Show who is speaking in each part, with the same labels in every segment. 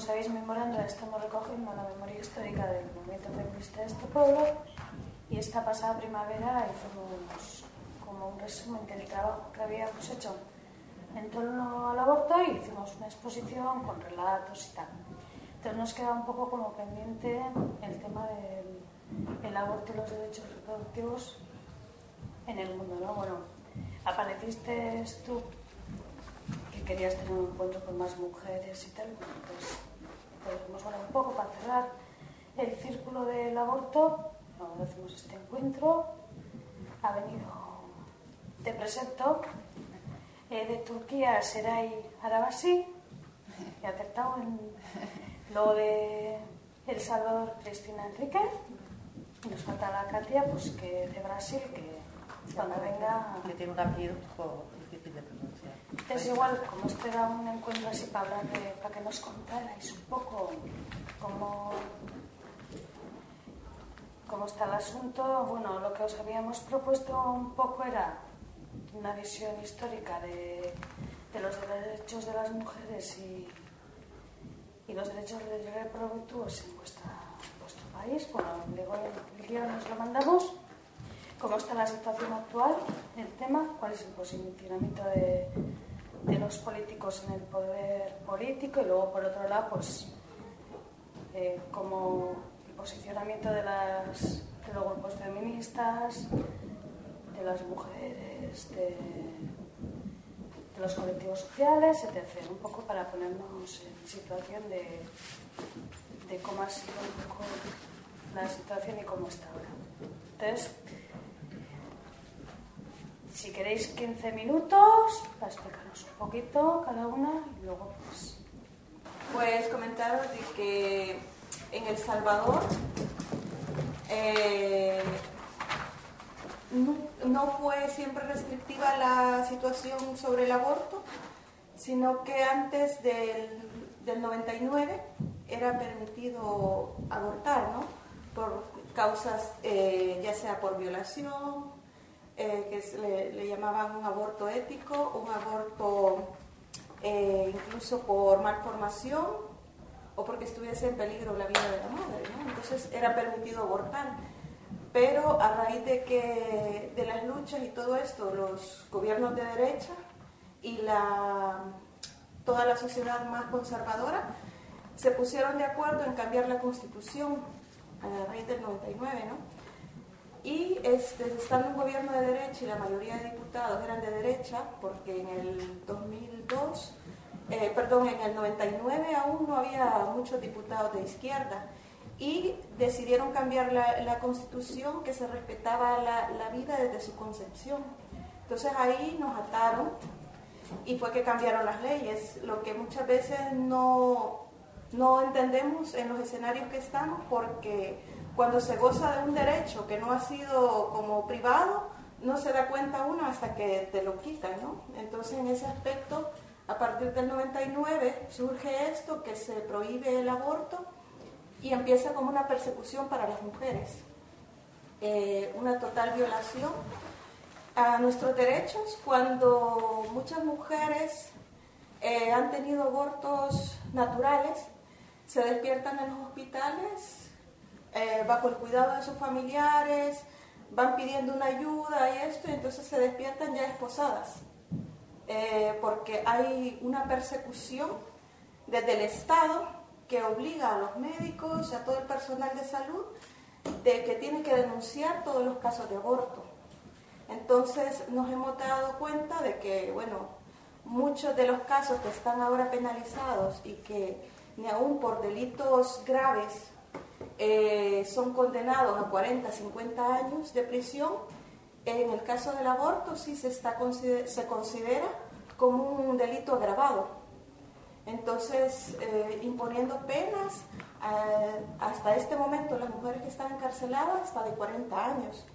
Speaker 1: sabéis, memorando estamos recogiendo la memoria histórica del movimiento feminista de este pueblo y esta pasada primavera hicimos como un resumen del trabajo que habíamos hecho en torno al aborto y hicimos una exposición con relatos y tal. Entonces nos queda un poco como pendiente el tema del aborto y los derechos reproductivos en el mundo, ¿no? Bueno, apareciste tú que querías tener un encuentro con más mujeres y tal, entonces pues, bueno, un poco para cerrar el círculo del aborto, hacemos este encuentro, ha venido, te presento, eh, de Turquía Seray Arabasi, he acertado en lo de El Salvador Cristina Enríquez, nos falta la Katia, pues que de Brasil, que cuando venga...
Speaker 2: Que tiene un apellido pronunciar.
Speaker 1: Es igual, como este era un encuentro así para hablar de, para que nos contarais un poco cómo, cómo está el asunto, bueno, lo que os habíamos propuesto un poco era una visión histórica de, de los derechos de las mujeres y, y los derechos reproductivos en vuestra, vuestro país. Bueno, luego el guion nos lo mandamos cómo está la situación actual, el tema, cuál es el posicionamiento de, los políticos en el poder político y luego por otro lado pues eh, como el posicionamiento de, los grupos feministas, de las mujeres, de, los colectivos sociales, etc. Un poco para ponernos en situación de, de cómo ha sido un poco la situación y cómo está ahora. Entonces, si queréis 15 minutos para explicarnos un poquito cada una y luego pues...
Speaker 3: Pues comentaros de que en El Salvador eh, no, fue siempre restrictiva la situación sobre el aborto, sino que antes del, 99 era permitido abortar, ¿no? Por causas, eh, ya sea por violación, eh, que le, llamaban un aborto ético, un aborto eh, incluso por malformación o porque estuviese en peligro la vida de la madre. Entonces era permitido abortar. Pero a raíz de, que, de las luchas y todo esto, los gobiernos de derecha y la, toda la sociedad más conservadora se pusieron de acuerdo en cambiar la constitución a raíz del 99, ¿no? Este, estando un gobierno de derecha y la mayoría de diputados eran de derecha, porque en el 2002, eh, perdón, en el 99 aún no había muchos diputados de izquierda, y decidieron cambiar la, constitución que se respetaba la, vida desde su concepción. Entonces ahí nos ataron y fue que cambiaron las leyes, lo que muchas veces no, no entendemos en los escenarios que estamos porque cuando se goza de un derecho que no ha sido como privado, no se da cuenta uno hasta que te lo quitan, ¿no? Entonces, en ese aspecto, a partir del 99 surge esto, que se prohíbe el aborto y empieza como una persecución para las mujeres, eh, una total violación a nuestros derechos cuando muchas mujeres eh, han tenido abortos naturales, se despiertan en los hospitales eh, bajo el cuidado de sus familiares, van pidiendo una ayuda y esto, y entonces se despiertan ya esposadas, eh, porque hay una persecución desde el Estado que obliga a los médicos y a todo el personal de salud de que tienen que denunciar todos los casos de aborto. Entonces nos hemos dado cuenta de que, bueno, muchos de los casos que están ahora penalizados y que ni aún por delitos graves eh, son condenados a 40, 50 años de prisión. En el caso del aborto sí se, está, se considera como un delito agravado. Entonces, eh, imponiendo penas, eh, hasta este momento las mujeres que están encarceladas hasta de 40 años.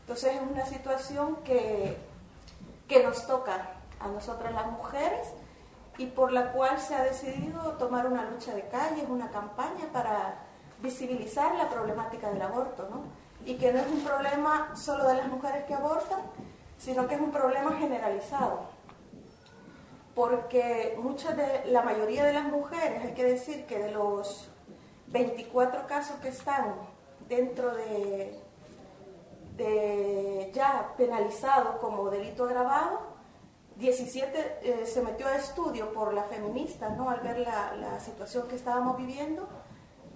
Speaker 3: Entonces es una situación que, que nos toca a nosotras las mujeres y por la cual se ha decidido tomar una lucha de calle, una campaña para visibilizar la problemática del aborto, ¿no? Y que no es un problema solo de las mujeres que abortan, sino que es un problema generalizado. porque muchas de, la mayoría de las mujeres, hay que decir que de los 24 casos que están dentro de, ya penalizados como delito agravado, 17 eh, se metió a estudio por la feminista, ¿no? Al ver la, situación que estábamos viviendo,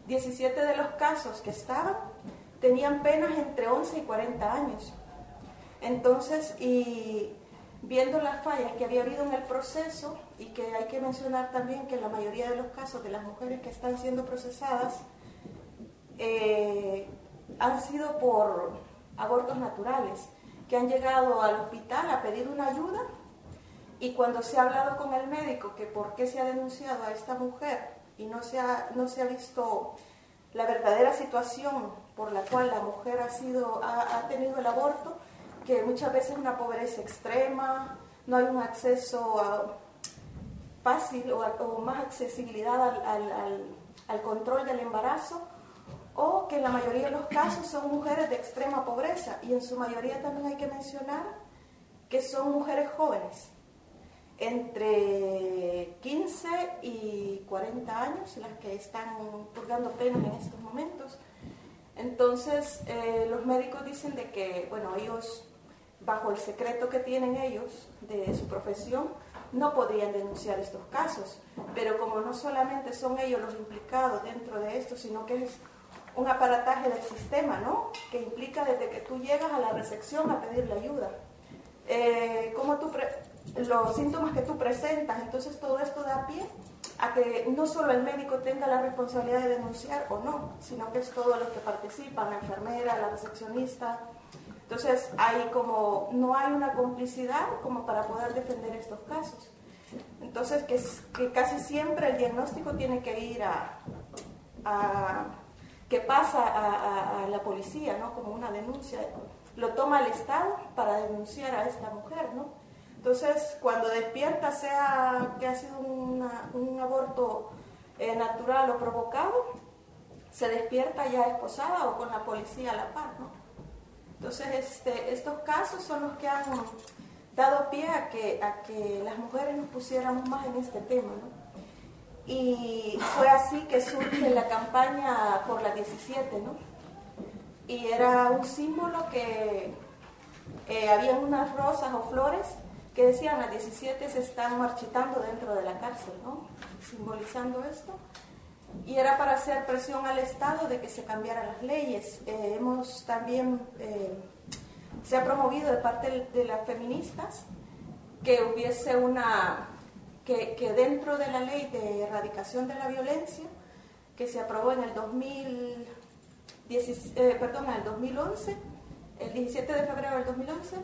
Speaker 3: 17 de los casos que estaban tenían penas entre 11 y 40 años. Entonces, y viendo las fallas que había habido en el proceso, y que hay que mencionar también que la mayoría de los casos de las mujeres que están siendo procesadas eh, han sido por abortos naturales, que han llegado al hospital a pedir una ayuda y cuando se ha hablado con el médico que por qué se ha denunciado a esta mujer y no se ha, no se ha visto la verdadera situación por la cual la mujer ha, sido, ha, tenido el aborto, que muchas veces es una pobreza extrema, no hay un acceso fácil o, más accesibilidad al, al control del embarazo, o que en la mayoría de los casos son mujeres de extrema pobreza y en su mayoría también hay que mencionar que son mujeres jóvenes entre 15 y 40 años, las que están purgando pena en estos momentos. Entonces, eh, los médicos dicen de que, bueno, ellos, bajo el secreto que tienen ellos de su profesión, no podrían denunciar estos casos. Pero como no solamente son ellos los implicados dentro de esto, sino que es un aparataje del sistema, ¿no? Que implica desde que tú llegas a la recepción a pedirle ayuda. Eh, ¿Cómo tú los síntomas que tú presentas. Entonces todo esto da pie a que no solo el médico tenga la responsabilidad de denunciar o no, sino que es todos los que participan, la enfermera, la recepcionista. Entonces hay como, no hay una complicidad como para poder defender estos casos. Entonces que, que casi siempre el diagnóstico tiene que ir a, a que pasa a, a, la policía, ¿no? Como una denuncia. Lo toma el Estado para denunciar a esta mujer, ¿no? Entonces, cuando despierta, sea que ha sido un aborto eh, natural o provocado, se despierta ya esposada o con la policía a la par, ¿no? Entonces, este, estos casos son los que han dado pie a que, a que las mujeres nos pusiéramos más en este tema, ¿no? Y fue así que surge la campaña por la 17, ¿no? Y era un símbolo que eh, había unas rosas o flores que decían las 17 se están marchitando dentro de la cárcel, ¿no? simbolizando esto. Y era para hacer presión al Estado de que se cambiaran las leyes. Eh, hemos también, eh, se ha promovido de parte de las feministas que hubiese una, que, que, dentro de la ley de erradicación de la violencia, que se aprobó en el 2010, eh, en el 2011, el 17 de febrero del 2011,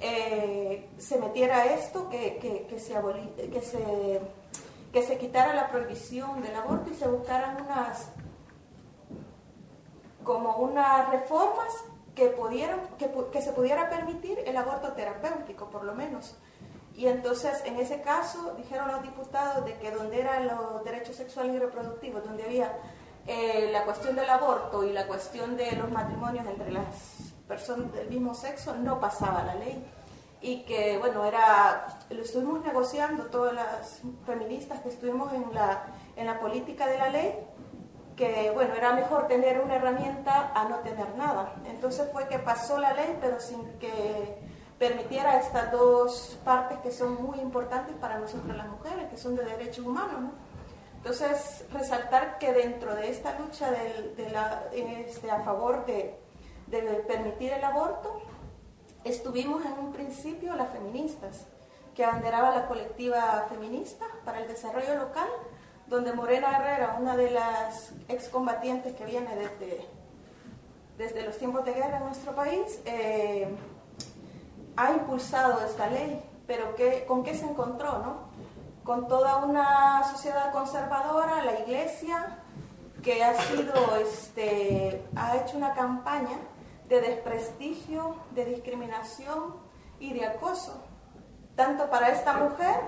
Speaker 3: eh, se metiera esto, que, que, se que, se, que se quitara la prohibición del aborto y se buscaran unas como unas reformas que, pudieran, que, que se pudiera permitir el aborto terapéutico, por lo menos. Y entonces, en ese caso, dijeron los diputados de que donde eran los derechos sexuales y reproductivos, donde había eh, la cuestión del aborto y la cuestión de los matrimonios entre las personas del mismo sexo, no pasaba la ley. Y que, bueno, era, lo estuvimos negociando todas las feministas que estuvimos en la, en la política de la ley, que, bueno, era mejor tener una herramienta a no tener nada. Entonces fue que pasó la ley, pero sin que permitiera estas dos partes que son muy importantes para nosotros las mujeres, que son de derechos humanos. ¿no? Entonces, resaltar que dentro de esta lucha de la, este, a favor de, de permitir el aborto, estuvimos en un principio las feministas, que abanderaba la colectiva feminista para el desarrollo local, donde Morena Herrera, una de las excombatientes que viene desde, desde los tiempos de guerra en nuestro país, eh, ha impulsado esta ley, pero ¿con qué se encontró? No? Con toda una sociedad conservadora, la iglesia, que ha sido, este, ha hecho una campaña de desprestigio, de discriminación y de acoso, tanto para esta mujer,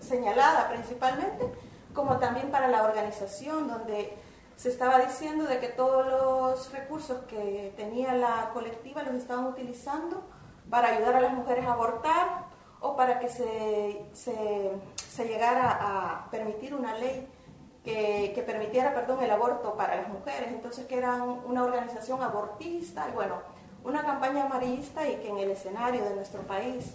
Speaker 3: señalada principalmente, como también para la organización, donde se estaba diciendo de que todos los recursos que tenía la colectiva los estaban utilizando para ayudar a las mujeres a abortar o para que se, se, llegara a permitir una ley que, permitiera perdón, el aborto para las mujeres. Entonces que era una organización abortista y bueno, una campaña amarillista y que en el escenario de nuestro país,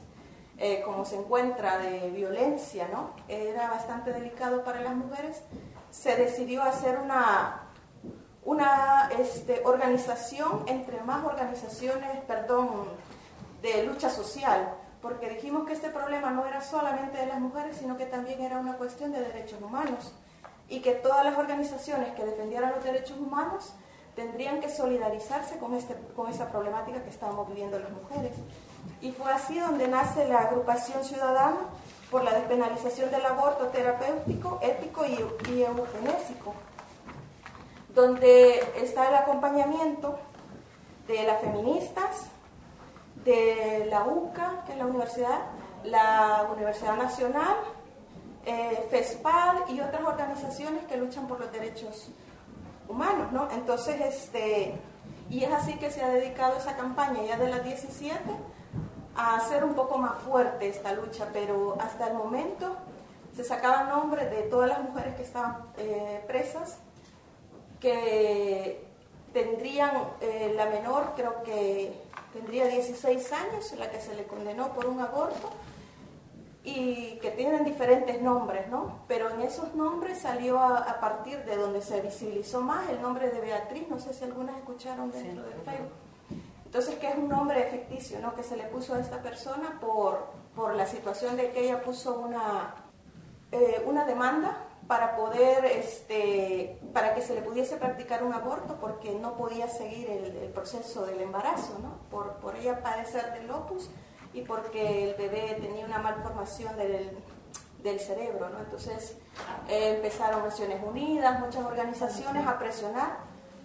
Speaker 3: eh, como se encuentra de violencia, ¿no? era bastante delicado para las mujeres, se decidió hacer una, una este, organización entre más organizaciones, perdón, de lucha social, porque dijimos que este problema no era solamente de las mujeres, sino que también era una cuestión de derechos humanos y que todas las organizaciones que defendieran los derechos humanos tendrían que solidarizarse con, este, con esta problemática que estábamos viviendo las mujeres. Y fue así donde nace la agrupación ciudadana por la despenalización del aborto terapéutico, ético y, y eugenésico, donde está el acompañamiento de las feministas, de la UCA, que es la universidad, la Universidad Nacional, eh, y otras organizaciones que luchan por los derechos humanos, ¿no? Entonces, este, y es así que se ha dedicado esa campaña ya de las 17 a hacer un poco más fuerte esta lucha, pero hasta el momento se sacaban nombres de todas las mujeres que estaban eh, presas, que tendrían eh, la menor, creo que tendría 16 años, la que se le condenó por un aborto, y que tienen diferentes nombres, ¿no? Pero en esos nombres salió a, partir de donde se visibilizó más el nombre de Beatriz, no sé si algunas escucharon dentro del Facebook. Entonces, que es un nombre ficticio, ¿no? Que se le puso a esta persona por, por la situación de que ella puso una, eh, una demanda para poder, este, para que se le pudiese practicar un aborto porque no podía seguir el, el proceso del embarazo, ¿no? Por, por ella padecer del opus y porque el bebé tenía una malformación del, del cerebro. Entonces eh, empezaron Naciones Unidas, muchas organizaciones a presionar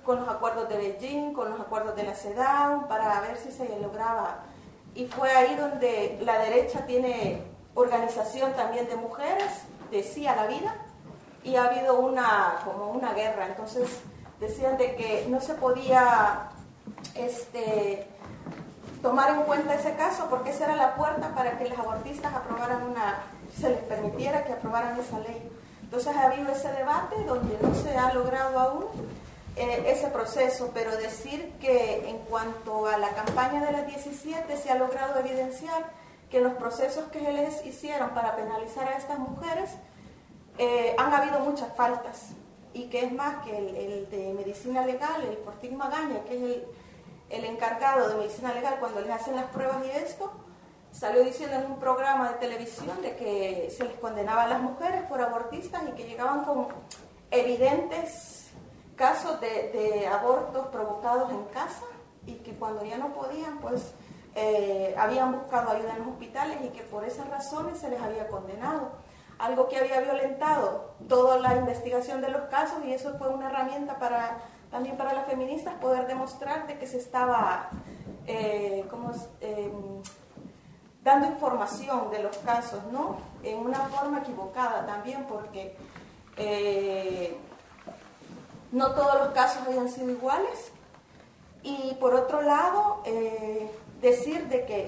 Speaker 3: con los acuerdos de Beijing, con los acuerdos de la CEDAW, para ver si se lograba. Y fue ahí donde la derecha tiene organización también de mujeres, decía la vida, y ha habido una, como una guerra. Entonces decían de que no se podía este, tomar en cuenta ese caso porque esa era la puerta para que las abortistas aprobaran una, se les permitiera que aprobaran esa ley. Entonces ha habido ese debate donde no se ha logrado aún eh, ese proceso, pero decir que en cuanto a la campaña de las 17 se ha logrado evidenciar que los procesos que les hicieron para penalizar a estas mujeres eh, han habido muchas faltas y que es más que el, el de medicina legal, el Fortín Magaña, que es el el encargado de medicina legal cuando les hacen las pruebas y esto, salió diciendo en un programa de televisión de que se les condenaba a las mujeres por abortistas y que llegaban con evidentes casos de, abortos provocados en casa y que cuando ya no podían, pues eh, habían buscado ayuda en los hospitales y que por esas razones se les había condenado. Algo que había violentado toda la investigación de los casos y eso fue una herramienta para también para las feministas poder demostrar de que se estaba eh, em, dando información de los casos, ¿no? En una forma equivocada también, porque eh, no todos los casos habían sido iguales. Y por otro lado, eh, decir de que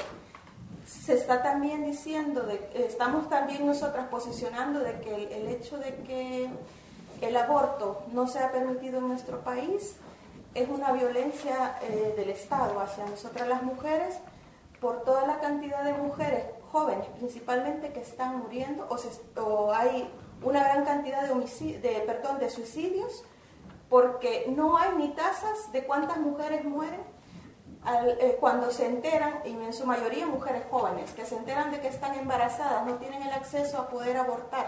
Speaker 3: se está también diciendo, estamos también nosotras posicionando de que el hecho de que el aborto no se ha permitido en nuestro país es una violencia eh, del Estado hacia nosotras las mujeres por toda la cantidad de mujeres jóvenes principalmente que están muriendo o, hay una gran cantidad de, de, perdón, de suicidios porque no hay ni tasas de cuántas mujeres mueren eh, cuando se enteran, y en su mayoría mujeres jóvenes, que se enteran de que están embarazadas, no tienen el acceso a poder abortar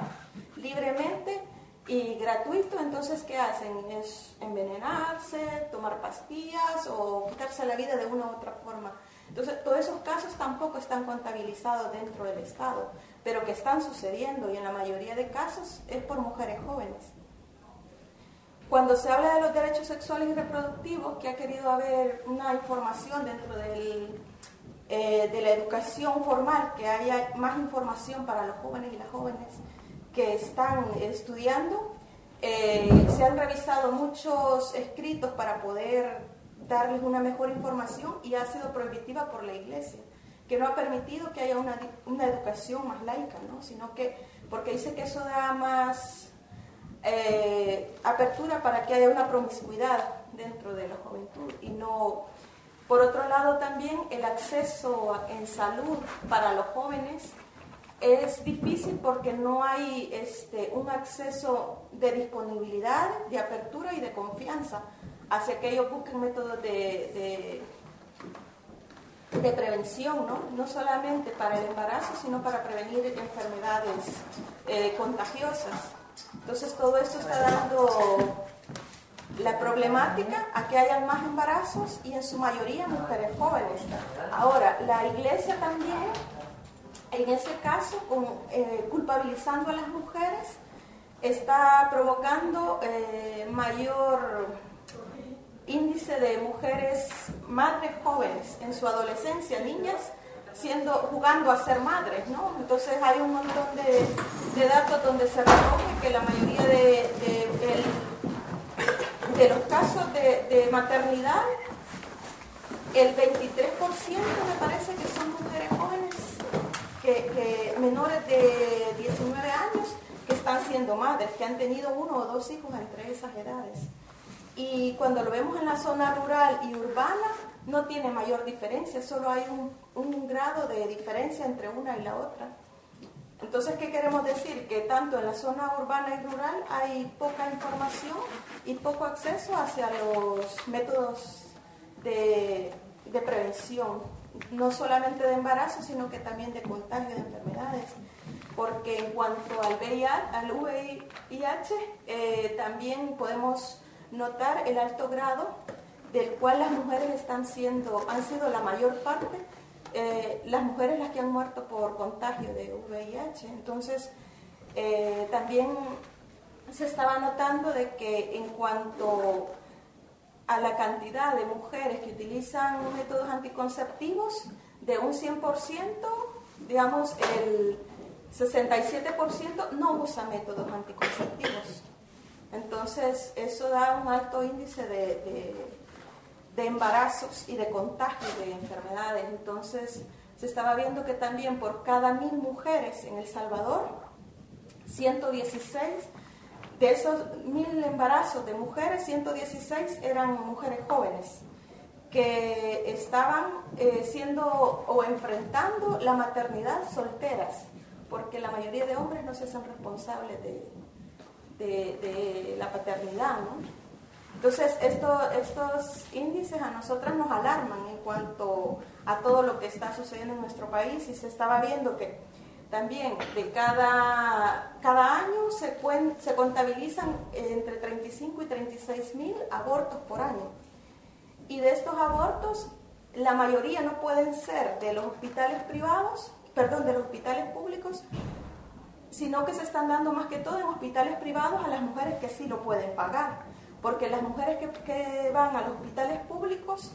Speaker 3: libremente y gratuito, entonces ¿qué hacen? Es envenenarse, tomar pastillas o quitarse la vida de una u otra forma. Entonces, todos esos casos tampoco están contabilizados dentro del Estado, pero que están sucediendo y en la mayoría de casos es por mujeres jóvenes. Cuando se habla de los derechos sexuales y reproductivos, que ha querido haber una información dentro del, eh, de la educación formal, que haya más información para los jóvenes y las jóvenes, que están estudiando. Eh, se han revisado muchos escritos para poder darles una mejor información y ha sido prohibitiva por la iglesia. que no ha permitido que haya una, una educación más laica, ¿no? sino que, porque dice que eso da más eh, apertura para que haya una promiscuidad dentro de la juventud y no... Por otro lado también el acceso en salud para los jóvenes es difícil porque no hay este, un acceso de disponibilidad, de apertura y de confianza hacia que ellos busquen métodos de, de, prevención, ¿no? no solamente para el embarazo, sino para prevenir enfermedades eh, contagiosas. Entonces todo esto está dando la problemática a que haya más embarazos y en su mayoría mujeres jóvenes. Ahora, la iglesia también en ese caso, eh, culpabilizando a las mujeres, está provocando eh, mayor índice de mujeres madres jóvenes en su adolescencia, niñas, siendo, jugando a ser madres, ¿no? Entonces hay un montón de, datos donde se recoge que la mayoría de, de, los casos de, maternidad, el 23% me parece que son mujeres que, menores de 19 años que están siendo madres, que han tenido uno o dos hijos entre esas edades. Y cuando lo vemos en la zona rural y urbana, no tiene mayor diferencia, solo hay un, un grado de diferencia entre una y la otra. Entonces, ¿qué queremos decir? Que tanto en la zona urbana y rural hay poca información y poco acceso hacia los métodos de, de prevención no solamente de embarazo, sino que también de contagio de enfermedades. Porque en cuanto al VIH, al VIH eh, también podemos notar el alto grado del cual las mujeres están siendo, han sido la mayor parte, eh, las mujeres las que han muerto por contagio de VIH. Entonces, eh, también se estaba notando de que en cuanto a la cantidad de mujeres que utilizan métodos anticonceptivos, de un 100%, digamos, el 67% no usa métodos anticonceptivos. Entonces, eso da un alto índice de, de, embarazos y de contagio de enfermedades. Entonces, se estaba viendo que también por cada mil mujeres en El Salvador, 116 de esos mil embarazos de mujeres, 116 eran mujeres jóvenes que estaban eh, siendo o enfrentando la maternidad solteras, porque la mayoría de hombres no se hacen responsables de, de, la paternidad. ¿no? Entonces, estos índices a nosotras nos alarman en cuanto a todo lo que está sucediendo en nuestro país y se estaba viendo que también de cada, cada año se, se contabilizan entre 35 y 36 mil abortos por año. Y de estos abortos, la mayoría no pueden ser de los hospitales privados, perdón, de los hospitales públicos, sino que se están dando más que todo en hospitales privados a las mujeres que sí lo pueden pagar. Porque las mujeres que, que van a los hospitales públicos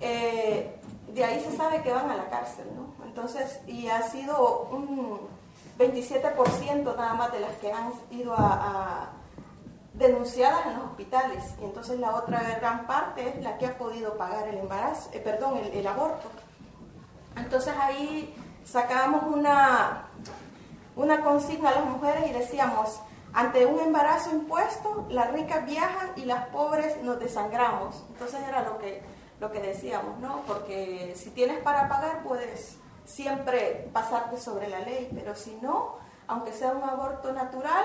Speaker 3: eh, de ahí se sabe que van a la cárcel, ¿no? Entonces, y ha sido un 27% nada más de las que han ido a, denunciadas en los hospitales, y entonces la otra gran parte es la que ha podido pagar el embarazo, eh, perdón, el, aborto. Entonces ahí sacábamos una, una consigna a las mujeres y decíamos, ante un embarazo impuesto, las ricas viajan y las pobres nos desangramos. Entonces era lo que lo que decíamos, ¿no? Porque si tienes para pagar, puedes siempre pasarte sobre la ley, pero si no, aunque sea un aborto natural,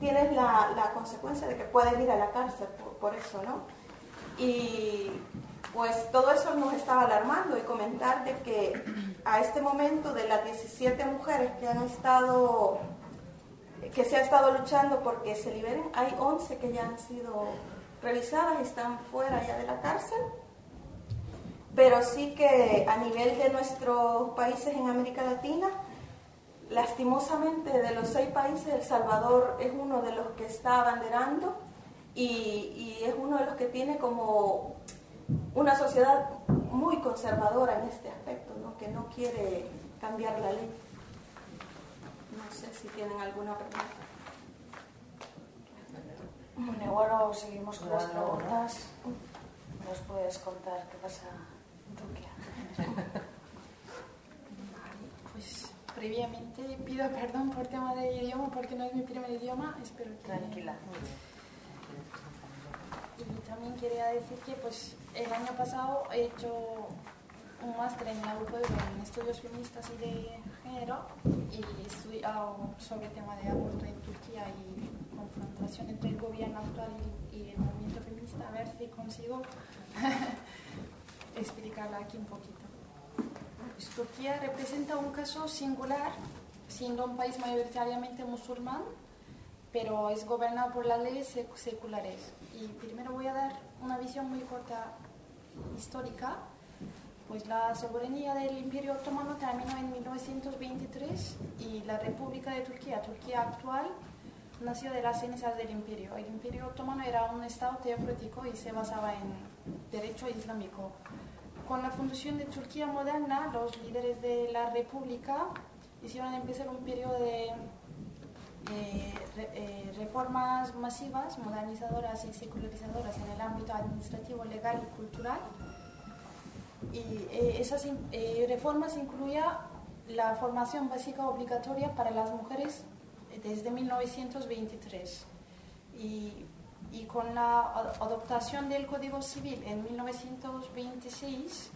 Speaker 3: tienes la, la consecuencia de que puedes ir a la cárcel por, eso, ¿no? Y pues todo eso nos estaba alarmando y comentar de que a este momento de las 17 mujeres que han estado, que se ha estado luchando porque se liberen, hay 11 que ya han sido revisadas y están fuera ya de la cárcel pero sí que a nivel de nuestros países en América Latina, lastimosamente de los seis países, El Salvador es uno de los que está abanderando y, es uno de los que tiene como una sociedad muy conservadora en este aspecto, ¿no? que no quiere cambiar la ley. No sé si tienen alguna pregunta.
Speaker 1: Bueno, igual seguimos con las preguntas. ¿Nos puedes contar qué pasa
Speaker 4: Pues previamente pido perdón por tema de idioma porque no es mi primer idioma, espero que...
Speaker 2: Tranquila.
Speaker 4: Y también quería decir que pues el año pasado he hecho un máster en la UPV en estudios feministas y de género y he estudiado sobre el tema de aborto en Turquía y confrontación entre el gobierno actual y, y el movimiento feminista, a ver si consigo explicarla aquí un poquito. Pues, Turquía representa un caso singular, siendo un país mayoritariamente musulmán, pero es gobernado por las leyes sec- seculares. Y primero voy a dar una visión muy corta histórica. Pues la soberanía del Imperio Otomano terminó en 1923 y la República de Turquía, Turquía actual, nació de las cenizas del imperio. El Imperio Otomano era un estado teocrático y se basaba en derecho islámico. Con la fundación de Turquía moderna, los líderes de la República hicieron empezar un periodo de eh, re- reformas masivas, modernizadoras y secularizadoras en el ámbito administrativo, legal y cultural. Y eh, esas eh, reformas incluían la formación básica obligatoria para las mujeres desde 1923. Y, y con la ad- adoptación del Código Civil en 1926,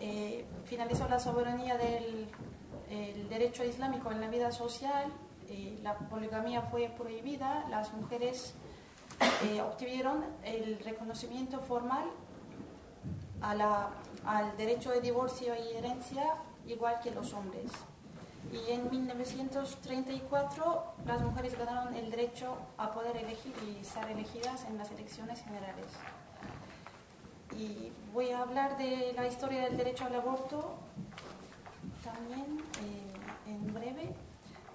Speaker 4: eh, finalizó la soberanía del el derecho islámico en la vida social, eh, la poligamia fue prohibida, las mujeres eh, obtuvieron el reconocimiento formal al derecho de divorcio y herencia igual que los hombres. Y en 1934 las mujeres ganaron el derecho a poder elegir y ser elegidas en las elecciones generales. Y voy a hablar de la historia del derecho al aborto también eh, en breve.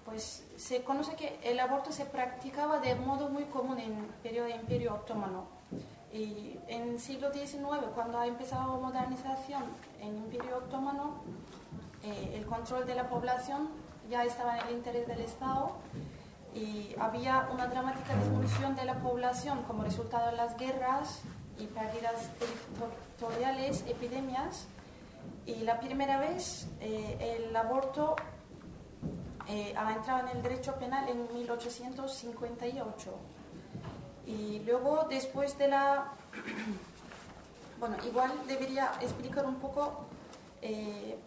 Speaker 4: Pues se conoce que el aborto se practicaba de modo muy común en el periodo de Imperio Otomano. Y en el siglo XIX, cuando ha empezado la modernización en el Imperio Otomano, eh, el control de la población ya estaba en el interés del Estado y había una dramática disminución de la población como resultado de las guerras y pérdidas territoriales, epidemias. Y la primera vez eh, el aborto eh, entrado en el derecho penal en 1858. Y luego, después de la... Bueno, igual debería explicar un poco eh,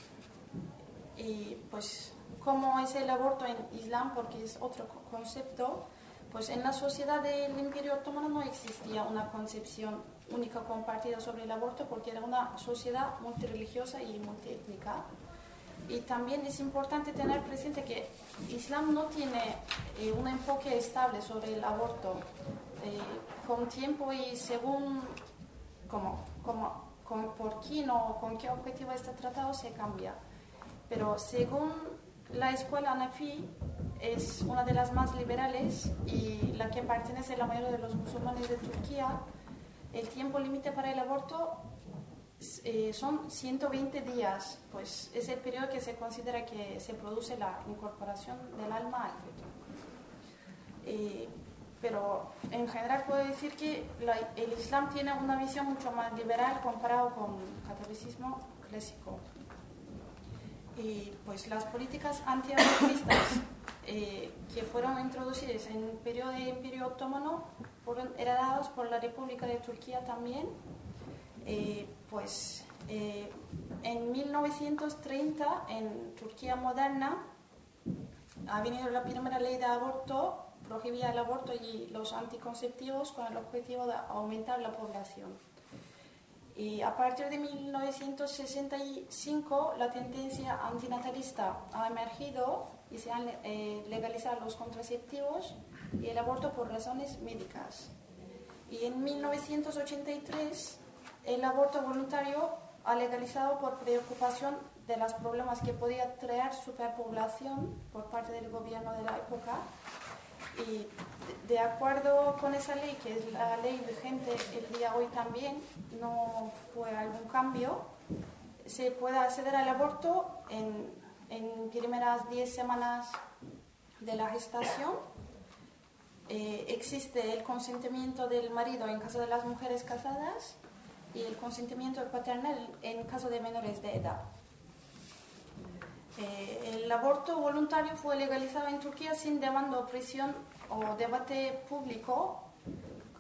Speaker 4: y, pues, cómo es el aborto en Islam, porque es otro co- concepto. Pues en la sociedad del Imperio Otomano no existía una concepción única compartida sobre el aborto, porque era una sociedad multireligiosa y multiétnica. Y también es importante tener presente que Islam no tiene eh, un enfoque estable sobre el aborto. Eh, con tiempo y según como, como, por quién o con qué objetivo está tratado se cambia. Pero según la escuela Hanafi es una de las más liberales y la que pertenece a la mayoría de los musulmanes de Turquía, el tiempo límite para el aborto eh, son 120 días, pues es el periodo que se considera que se produce la incorporación del alma al feto. Eh, pero en general puedo decir que el Islam tiene una visión mucho más liberal comparado con el catolicismo clásico. Y pues las políticas antiabortistas eh, que fueron introducidas en el periodo de Imperio Otomano fueron heredadas por la República de Turquía también. Eh, pues eh, en 1930, en Turquía moderna, ha venido la primera ley de aborto, prohibía el aborto y los anticonceptivos con el objetivo de aumentar la población. Y a partir de 1965 la tendencia antinatalista ha emergido y se han eh, legalizado los contraceptivos y el aborto por razones médicas. Y en 1983 el aborto voluntario ha legalizado por preocupación de los problemas que podía traer superpoblación por parte del gobierno de la época. Y de, acuerdo con esa ley, que es la ley vigente el día hoy también, no fue algún cambio, se puede acceder al aborto en, en primeras 10 semanas de la gestación. Eh, existe el consentimiento del marido en caso de las mujeres casadas y el consentimiento paternal en caso de menores de edad. Eh, el aborto voluntario fue legalizado en Turquía sin demanda o presión o debate público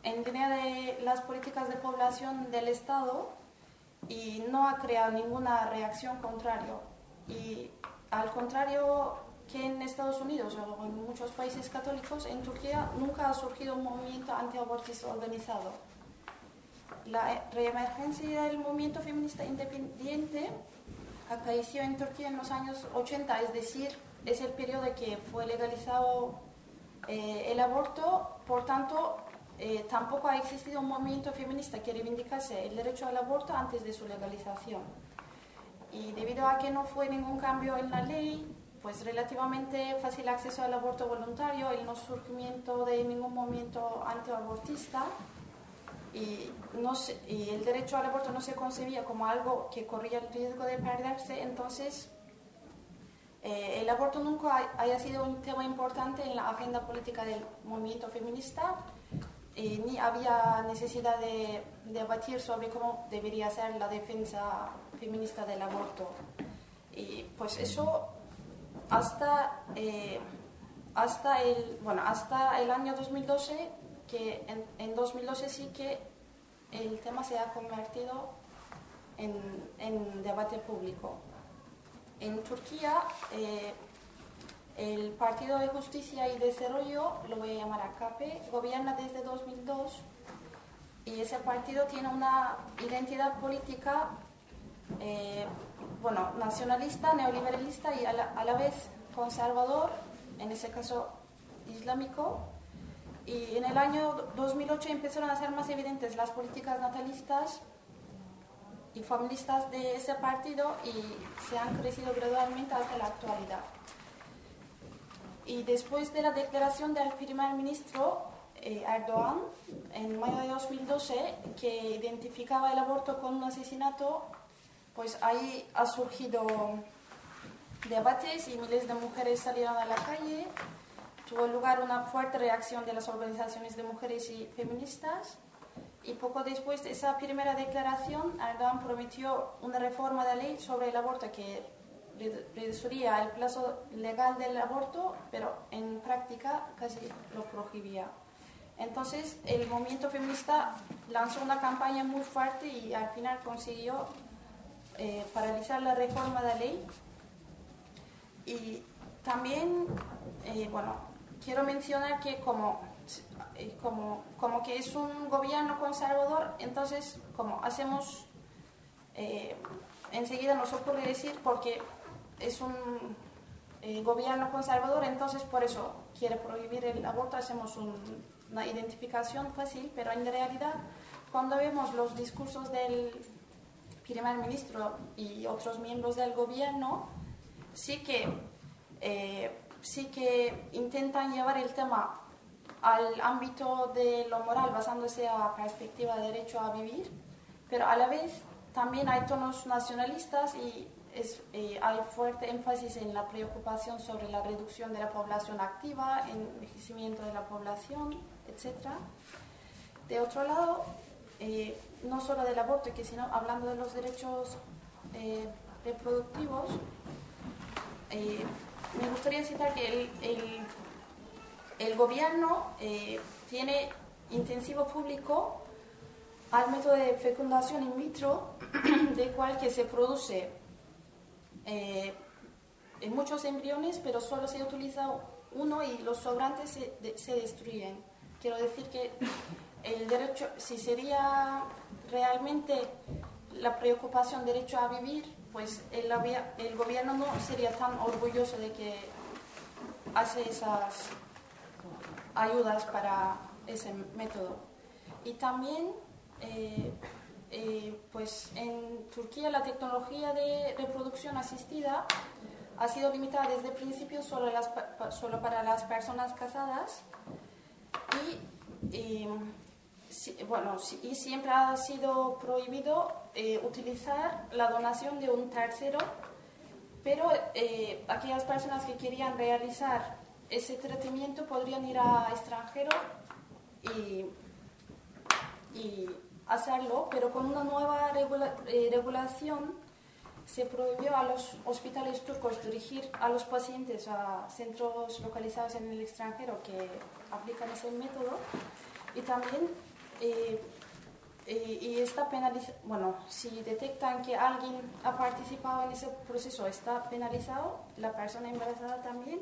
Speaker 4: en línea de las políticas de población del Estado y no ha creado ninguna reacción contraria. Y al contrario que en Estados Unidos o en muchos países católicos, en Turquía nunca ha surgido un movimiento antiabortista organizado. La reemergencia del movimiento feminista independiente acaeció en Turquía en los años 80, es decir, es el periodo que fue legalizado eh, el aborto, por tanto, eh, tampoco ha existido un movimiento feminista que reivindicase el derecho al aborto antes de su legalización. Y debido a que no fue ningún cambio en la ley, pues relativamente fácil acceso al aborto voluntario, el no surgimiento de ningún movimiento antiabortista y, no y el derecho al aborto no se concebía como algo que corría el riesgo de perderse, entonces eh, el aborto nunca haya sido un tema importante en la agenda política del movimiento feminista y ni había necesidad de debatir sobre cómo debería ser la defensa feminista del aborto. Y pues eso hasta, eh, hasta, el, bueno, hasta el año 2012, que en, en, 2012 sí que el tema se ha convertido en, debate público. En Turquía, eh, el Partido de Justicia y Desarrollo, lo voy a llamar AKP, gobierna desde 2002 y ese partido tiene una identidad política eh, bueno, nacionalista, neoliberalista y a la, vez conservador, en ese caso islámico. Y en el año 2008 empezaron a ser más evidentes las políticas natalistas y familistas de ese partido y se han crecido gradualmente hasta la actualidad. Y después de la declaración del primer ministro eh, Erdogan en mayo de 2012, que identificaba el aborto como un asesinato, pues ahí ha surgido debates y miles de mujeres salieron a la calle. Tuvo lugar una fuerte reacción de las organizaciones de mujeres y feministas. Y poco después de esa primera declaración, Erdogan prometió una reforma de la ley sobre el aborto que reduciría el plazo legal del aborto, pero en práctica casi lo prohibía. Entonces, el movimiento feminista lanzó una campaña muy fuerte y al final consiguió eh, paralizar la reforma de la ley. Y también, eh, bueno, quiero mencionar que como, eh, como, como que es un gobierno conservador, entonces, como hacemos, enseguida nos ocurre decir, porque es un gobierno conservador, entonces por eso quiere prohibir el aborto, hacemos una identificación fácil, pero en realidad cuando vemos los discursos del primer ministro y otros miembros del gobierno sí que, eh, sí que intentan llevar el tema al ámbito de lo moral basándose a perspectiva de derecho a vivir, pero a la vez también hay tonos nacionalistas y es, eh, hay fuerte énfasis en la preocupación sobre la reducción de la población activa, envejecimiento de la población, etc. De otro lado, eh, no solo del aborto, que sino hablando de los derechos eh, reproductivos, eh, me gustaría citar que el, el, gobierno eh, tiene intensivo público al método de fecundación in vitro, de cual que se produce en muchos embriones, pero solo se utiliza uno y los sobrantes se, se destruyen. Quiero decir que el derecho, si sería realmente la preocupación derecho a vivir, pues el, gobierno no sería tan orgulloso de que hace esas ayudas para ese método. Y también, eh, eh, pues en Turquía la tecnología de reproducción asistida ha sido limitada desde el principio solo, para las personas casadas y bueno, y siempre ha sido prohibido eh, utilizar la donación de un tercero, pero eh, aquellas personas que querían realizar ese tratamiento podrían ir a extranjero y, y hacerlo, pero con una nueva eh, regulación se prohibió a los hospitales turcos dirigir a los pacientes a centros localizados en el extranjero que aplican ese método. Y también eh, eh, y está penalizado, bueno, si detectan que alguien ha participado en ese proceso, está penalizado, la persona embarazada también.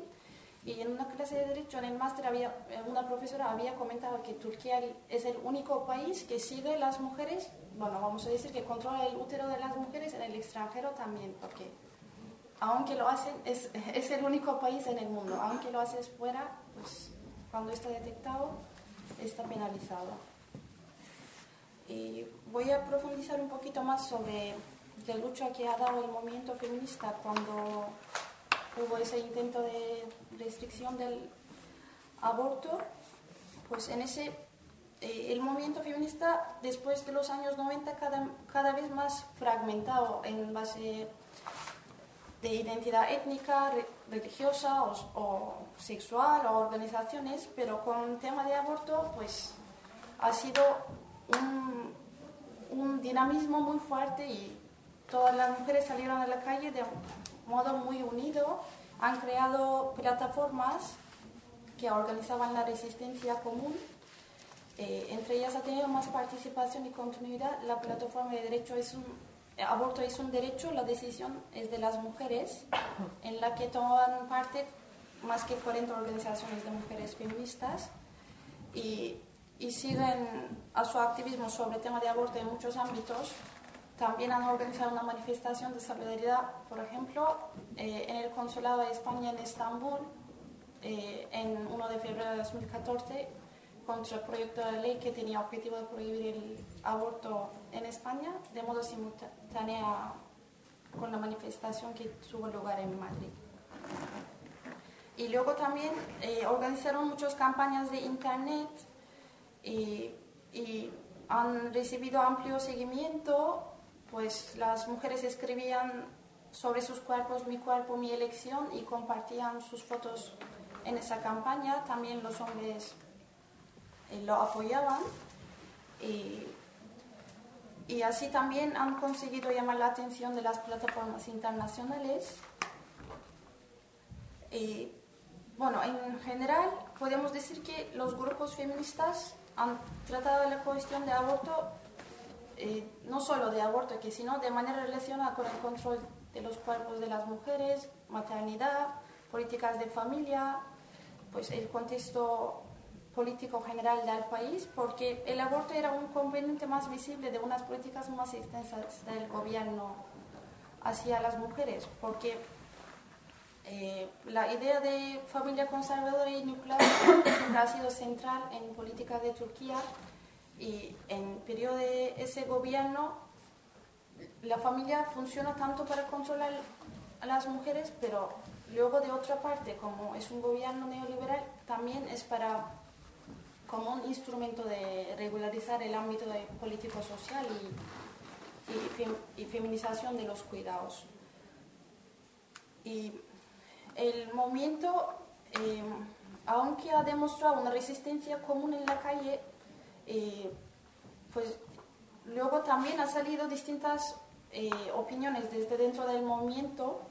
Speaker 4: Y en una clase de Derecho, en el máster, había, eh, una profesora había comentado que Turquía es el único país que sigue las mujeres, bueno, vamos a decir que controla el útero de las mujeres en el extranjero también, porque aunque lo hacen, es, es el único país en el mundo, aunque lo haces fuera, pues cuando está detectado, está penalizado. Y voy a profundizar un poquito más sobre la lucha que ha dado el movimiento feminista cuando hubo ese intento de restricción del aborto. Pues en ese, eh, el movimiento feminista después de los años 90 cada, vez más fragmentado en base de identidad étnica, religiosa o, o, sexual o organizaciones, pero con el tema de aborto pues ha sido un, un, dinamismo muy fuerte y todas las mujeres salieron a la calle de modo muy unido, han creado plataformas que organizaban la resistencia común. Eh, entre ellas ha tenido más participación y continuidad. La plataforma de derecho es un aborto es un derecho, la decisión es de las mujeres, en la que toman parte más que 40 organizaciones de mujeres feministas. Y y siguen a su activismo sobre el tema de aborto en muchos ámbitos. También han organizado una manifestación de solidaridad, por ejemplo, eh, en el Consulado de España en Estambul, eh, en 1 de febrero de 2014, contra el proyecto de ley que tenía objetivo de prohibir el aborto en España, de modo simultáneo con la manifestación que tuvo lugar en Madrid. Y luego también eh, organizaron muchas campañas de Internet y, han recibido amplio seguimiento, pues las mujeres escribían sobre sus cuerpos, mi cuerpo, mi elección y compartían sus fotos en esa campaña. También los hombres eh, lo apoyaban y, y, así también han conseguido llamar la atención de las plataformas internacionales. Y bueno, en general podemos decir que los grupos feministas han tratado la cuestión de aborto, eh, no solo de aborto, sino de manera relacionada con el control de los cuerpos de las mujeres, maternidad, políticas de familia, pues el contexto político general del país, porque el aborto era un componente más visible de unas políticas más extensas del gobierno hacia las mujeres, porque eh, la idea de familia conservadora y nuclear ha sido central en política de Turquía y en periodo de ese gobierno la familia funciona tanto para controlar a las mujeres, pero luego de otra parte, como es un gobierno neoliberal, también es para como un instrumento de regularizar el ámbito de político social y, y, y feminización de los cuidados. Y el movimiento, eh, aunque ha demostrado una resistencia común en la calle, eh, pues luego también ha salido distintas eh, opiniones desde dentro del movimiento.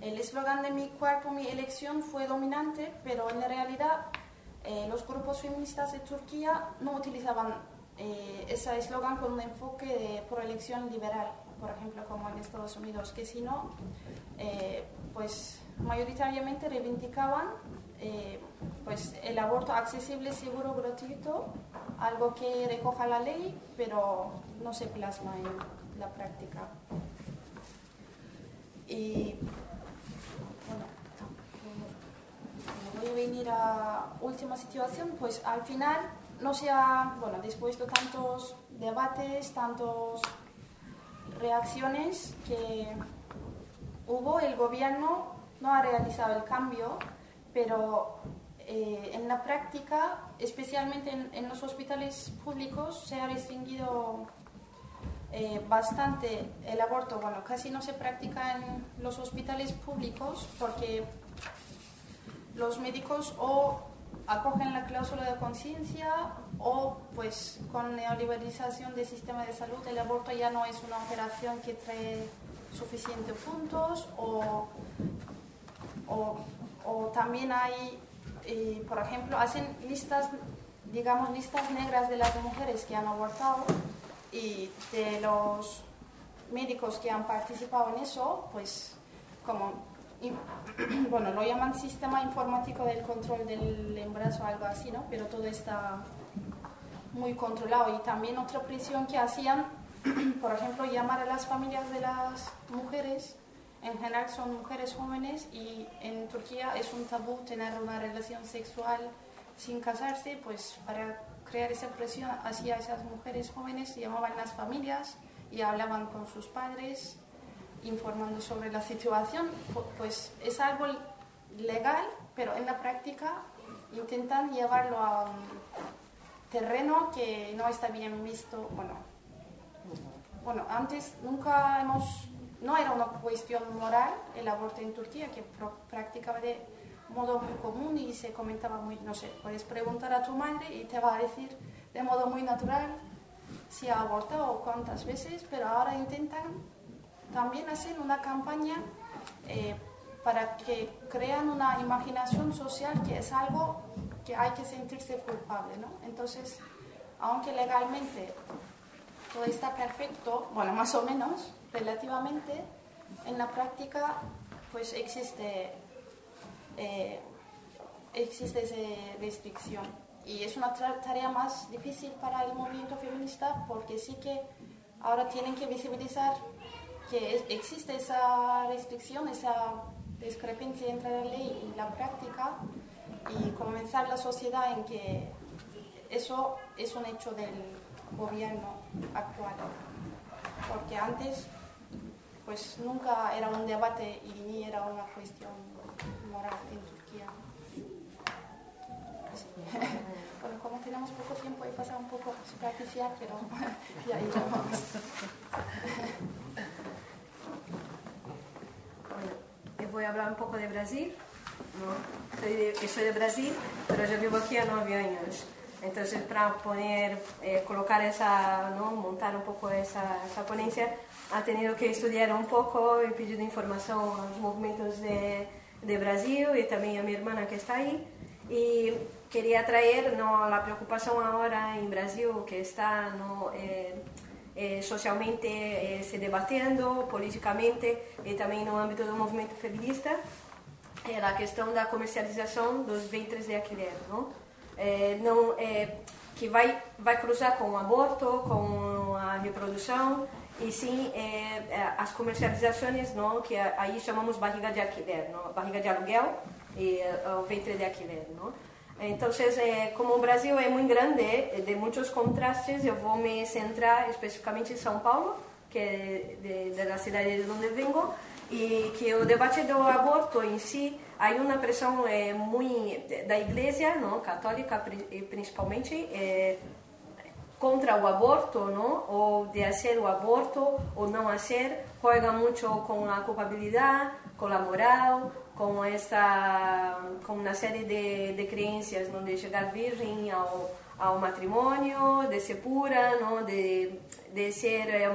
Speaker 4: El eslogan de mi cuerpo, mi elección fue dominante, pero en realidad los grupos feministas de Turquía no utilizaban ese eslogan con un enfoque de proelección liberal, por ejemplo, como en Estados Unidos, que si no, pues mayoritariamente reivindicaban eh, pues el aborto accesible, seguro, gratuito, algo que recoja la ley, pero no se plasma en la práctica. Y bueno, voy a venir a última situación, pues al final no se ha, bueno, después de tantos debates, tantas reacciones que hubo, el gobierno no ha realizado el cambio, pero eh, en la práctica, especialmente en, los hospitales públicos, se ha restringido eh, bastante el aborto. Bueno, casi no se practica en los hospitales públicos porque los médicos o acogen la cláusula de conciencia o pues con neoliberalización del sistema de salud el aborto ya no es una operación que trae suficientes puntos o, o, o también hay, eh, por ejemplo, hacen listas, digamos, listas negras de las mujeres que han abortado y de los médicos que han participado en eso, pues como, y- bueno, lo llaman sistema informático del control del embarazo, algo así, ¿no? Pero todo está muy controlado. Y también otra presión que hacían, por ejemplo, llamar a las familias de las mujeres, en general son mujeres jóvenes y en Turquía es un tabú tener una relación sexual sin casarse, pues para crear esa presión hacia esas mujeres jóvenes llamaban las familias y hablaban con sus padres informando sobre la situación, pu- pues es algo legal, pero en la práctica intentan llevarlo a terreno que no está bien visto. Bueno, bueno antes nunca hemos, no era una cuestión moral el aborto en Turquía, que practicaba de modo muy común y se comentaba muy, no sé, puedes preguntar a tu madre y te va a decir de modo muy natural si ha abortado cuántas veces, pero ahora intentan también hacer una campaña eh, para que crean una imaginación social que es algo que hay que sentirse culpable, ¿no? Entonces, aunque legalmente todo está perfecto, bueno, más o menos, relativamente, en la práctica, pues existe, eh, existe esa restricción. Y es una tarea más difícil para el movimiento feminista porque sí que ahora tienen que visibilizar que existe esa restricción, esa discrepancia entre la ley y la práctica y comenzar la sociedad en que eso es un hecho del gobierno actual. Porque antes, pues nunca era un debate y ni era una cuestión moral en Turquía. Así. Bueno, como tenemos poco tiempo, he pasado un poco superficial, pero ya iremos.
Speaker 5: Bueno, eu vou falar um pouco de Brasil. ¿no? Soy de, eu soy de Brasil, pero já vivo aqui há nove anos. Então, para poder eh, colocar essa, ¿no? montar um pouco essa, essa ponencia, ha tenido que estudar um pouco e pedir informação aos movimentos de, de Brasil e também a minha irmã que está aí. E queria trazer no, a preocupação agora em Brasil que está no, eh, eh, socialmente eh, se debatendo, politicamente e também no âmbito do movimento feminista, era a questão da comercialização dos ventres de alquiler, não? Eh, não eh, que vai vai cruzar com o aborto, com a reprodução e sim eh, eh, as comercializações, não? Que aí chamamos barriga de alquiler, não? Barriga de aluguel e eh, o ventre de alquiler, não? Entonces, eh, como o Brasil é muito grande, eh, de muitos contrastes, eu vou me centrar especificamente em São Paulo, que é la cidade de onde vengo, e que o debate do aborto em si, há uma pressão eh, muito da Igreja, não, católica pri- principalmente, contra o aborto, ¿no? O de hacer o aborto o no hacer, juega mucho con la culpabilidad, con la moral, con esta, con una serie de, de creencias, ¿no? De llegar virgen ao, ao matrimonio, de ser pura, ¿no? De, de ser eh,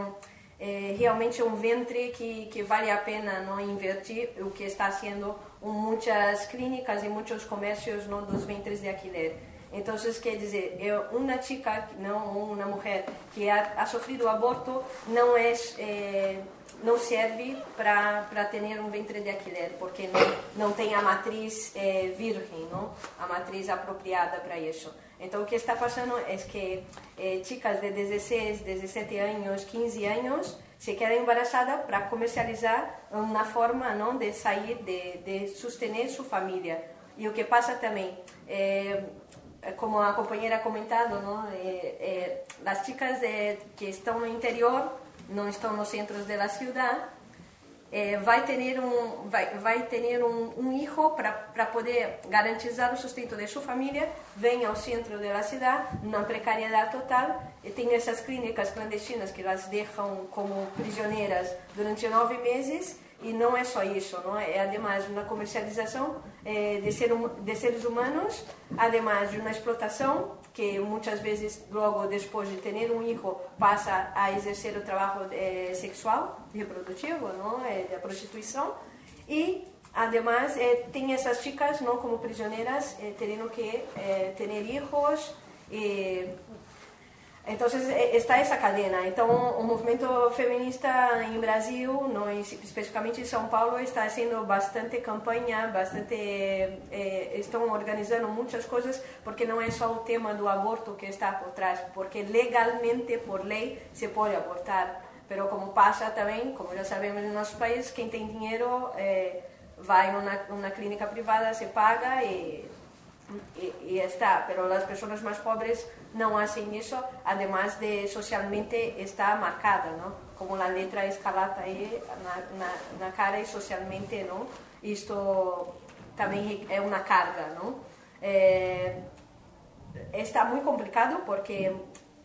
Speaker 5: eh, realmente um ventre que, que vale a pena não invertir, o que está sendo em muitas clínicas e muitos comércios não, dos ventres de alquiler. Então, quer dizer, eu, uma chica, não uma mulher que ha, ha sofrido aborto, não é, eh, não serve para ter um ventre de alquiler, porque não, não tem a matriz eh, virgem, não? a matriz apropriada para isso. Então, o que está passando é que eh, chicas de 16, 17 anos, 15 anos se quedam embarazadas para comercializar uma forma não, de sair, de, de sustentar sua família. E o que passa também, eh, como a companheira comentado, não, as chicas que estão no interior, não estão nos centros da cidade, eh, vai ter um vai, vai ter um, um hijo para poder garantizar o sustento de sua família vem ao centro da cidade na precariedade total e tem essas clínicas clandestinas que elas deixam como prisioneiras durante nove meses e não é só isso não é? Ademais uma comercialização eh, de, ser, de seres humanos ademais de uma explotação que muchas veces luego después de tener un hijo pasa a ejercer el trabajo eh, sexual, reproductivo, ¿no? Eh, de prostitución. Y además eh, tiene esas chicas ¿no? como prisioneras eh, teniendo que tener hijos. Entonces está essa cadena. Então o movimento feminista em Brasil, especificamente em São Paulo, está haciendo bastante campanha, bastante eh, estão organizando muitas coisas, porque não é só o tema do aborto que está por trás, porque legalmente, por lei, se pode abortar. Pero como passa também, como já sabemos no nosso país, quem tem dinheiro eh, vai numa, numa clínica privada, se paga e y, y está, pero las personas más pobres no hacen eso, además de socialmente está marcada, ¿no? Como la letra escarlata ahí na, na cara y socialmente, ¿no? Esto también es una carga, ¿no? Eh, está muy complicado porque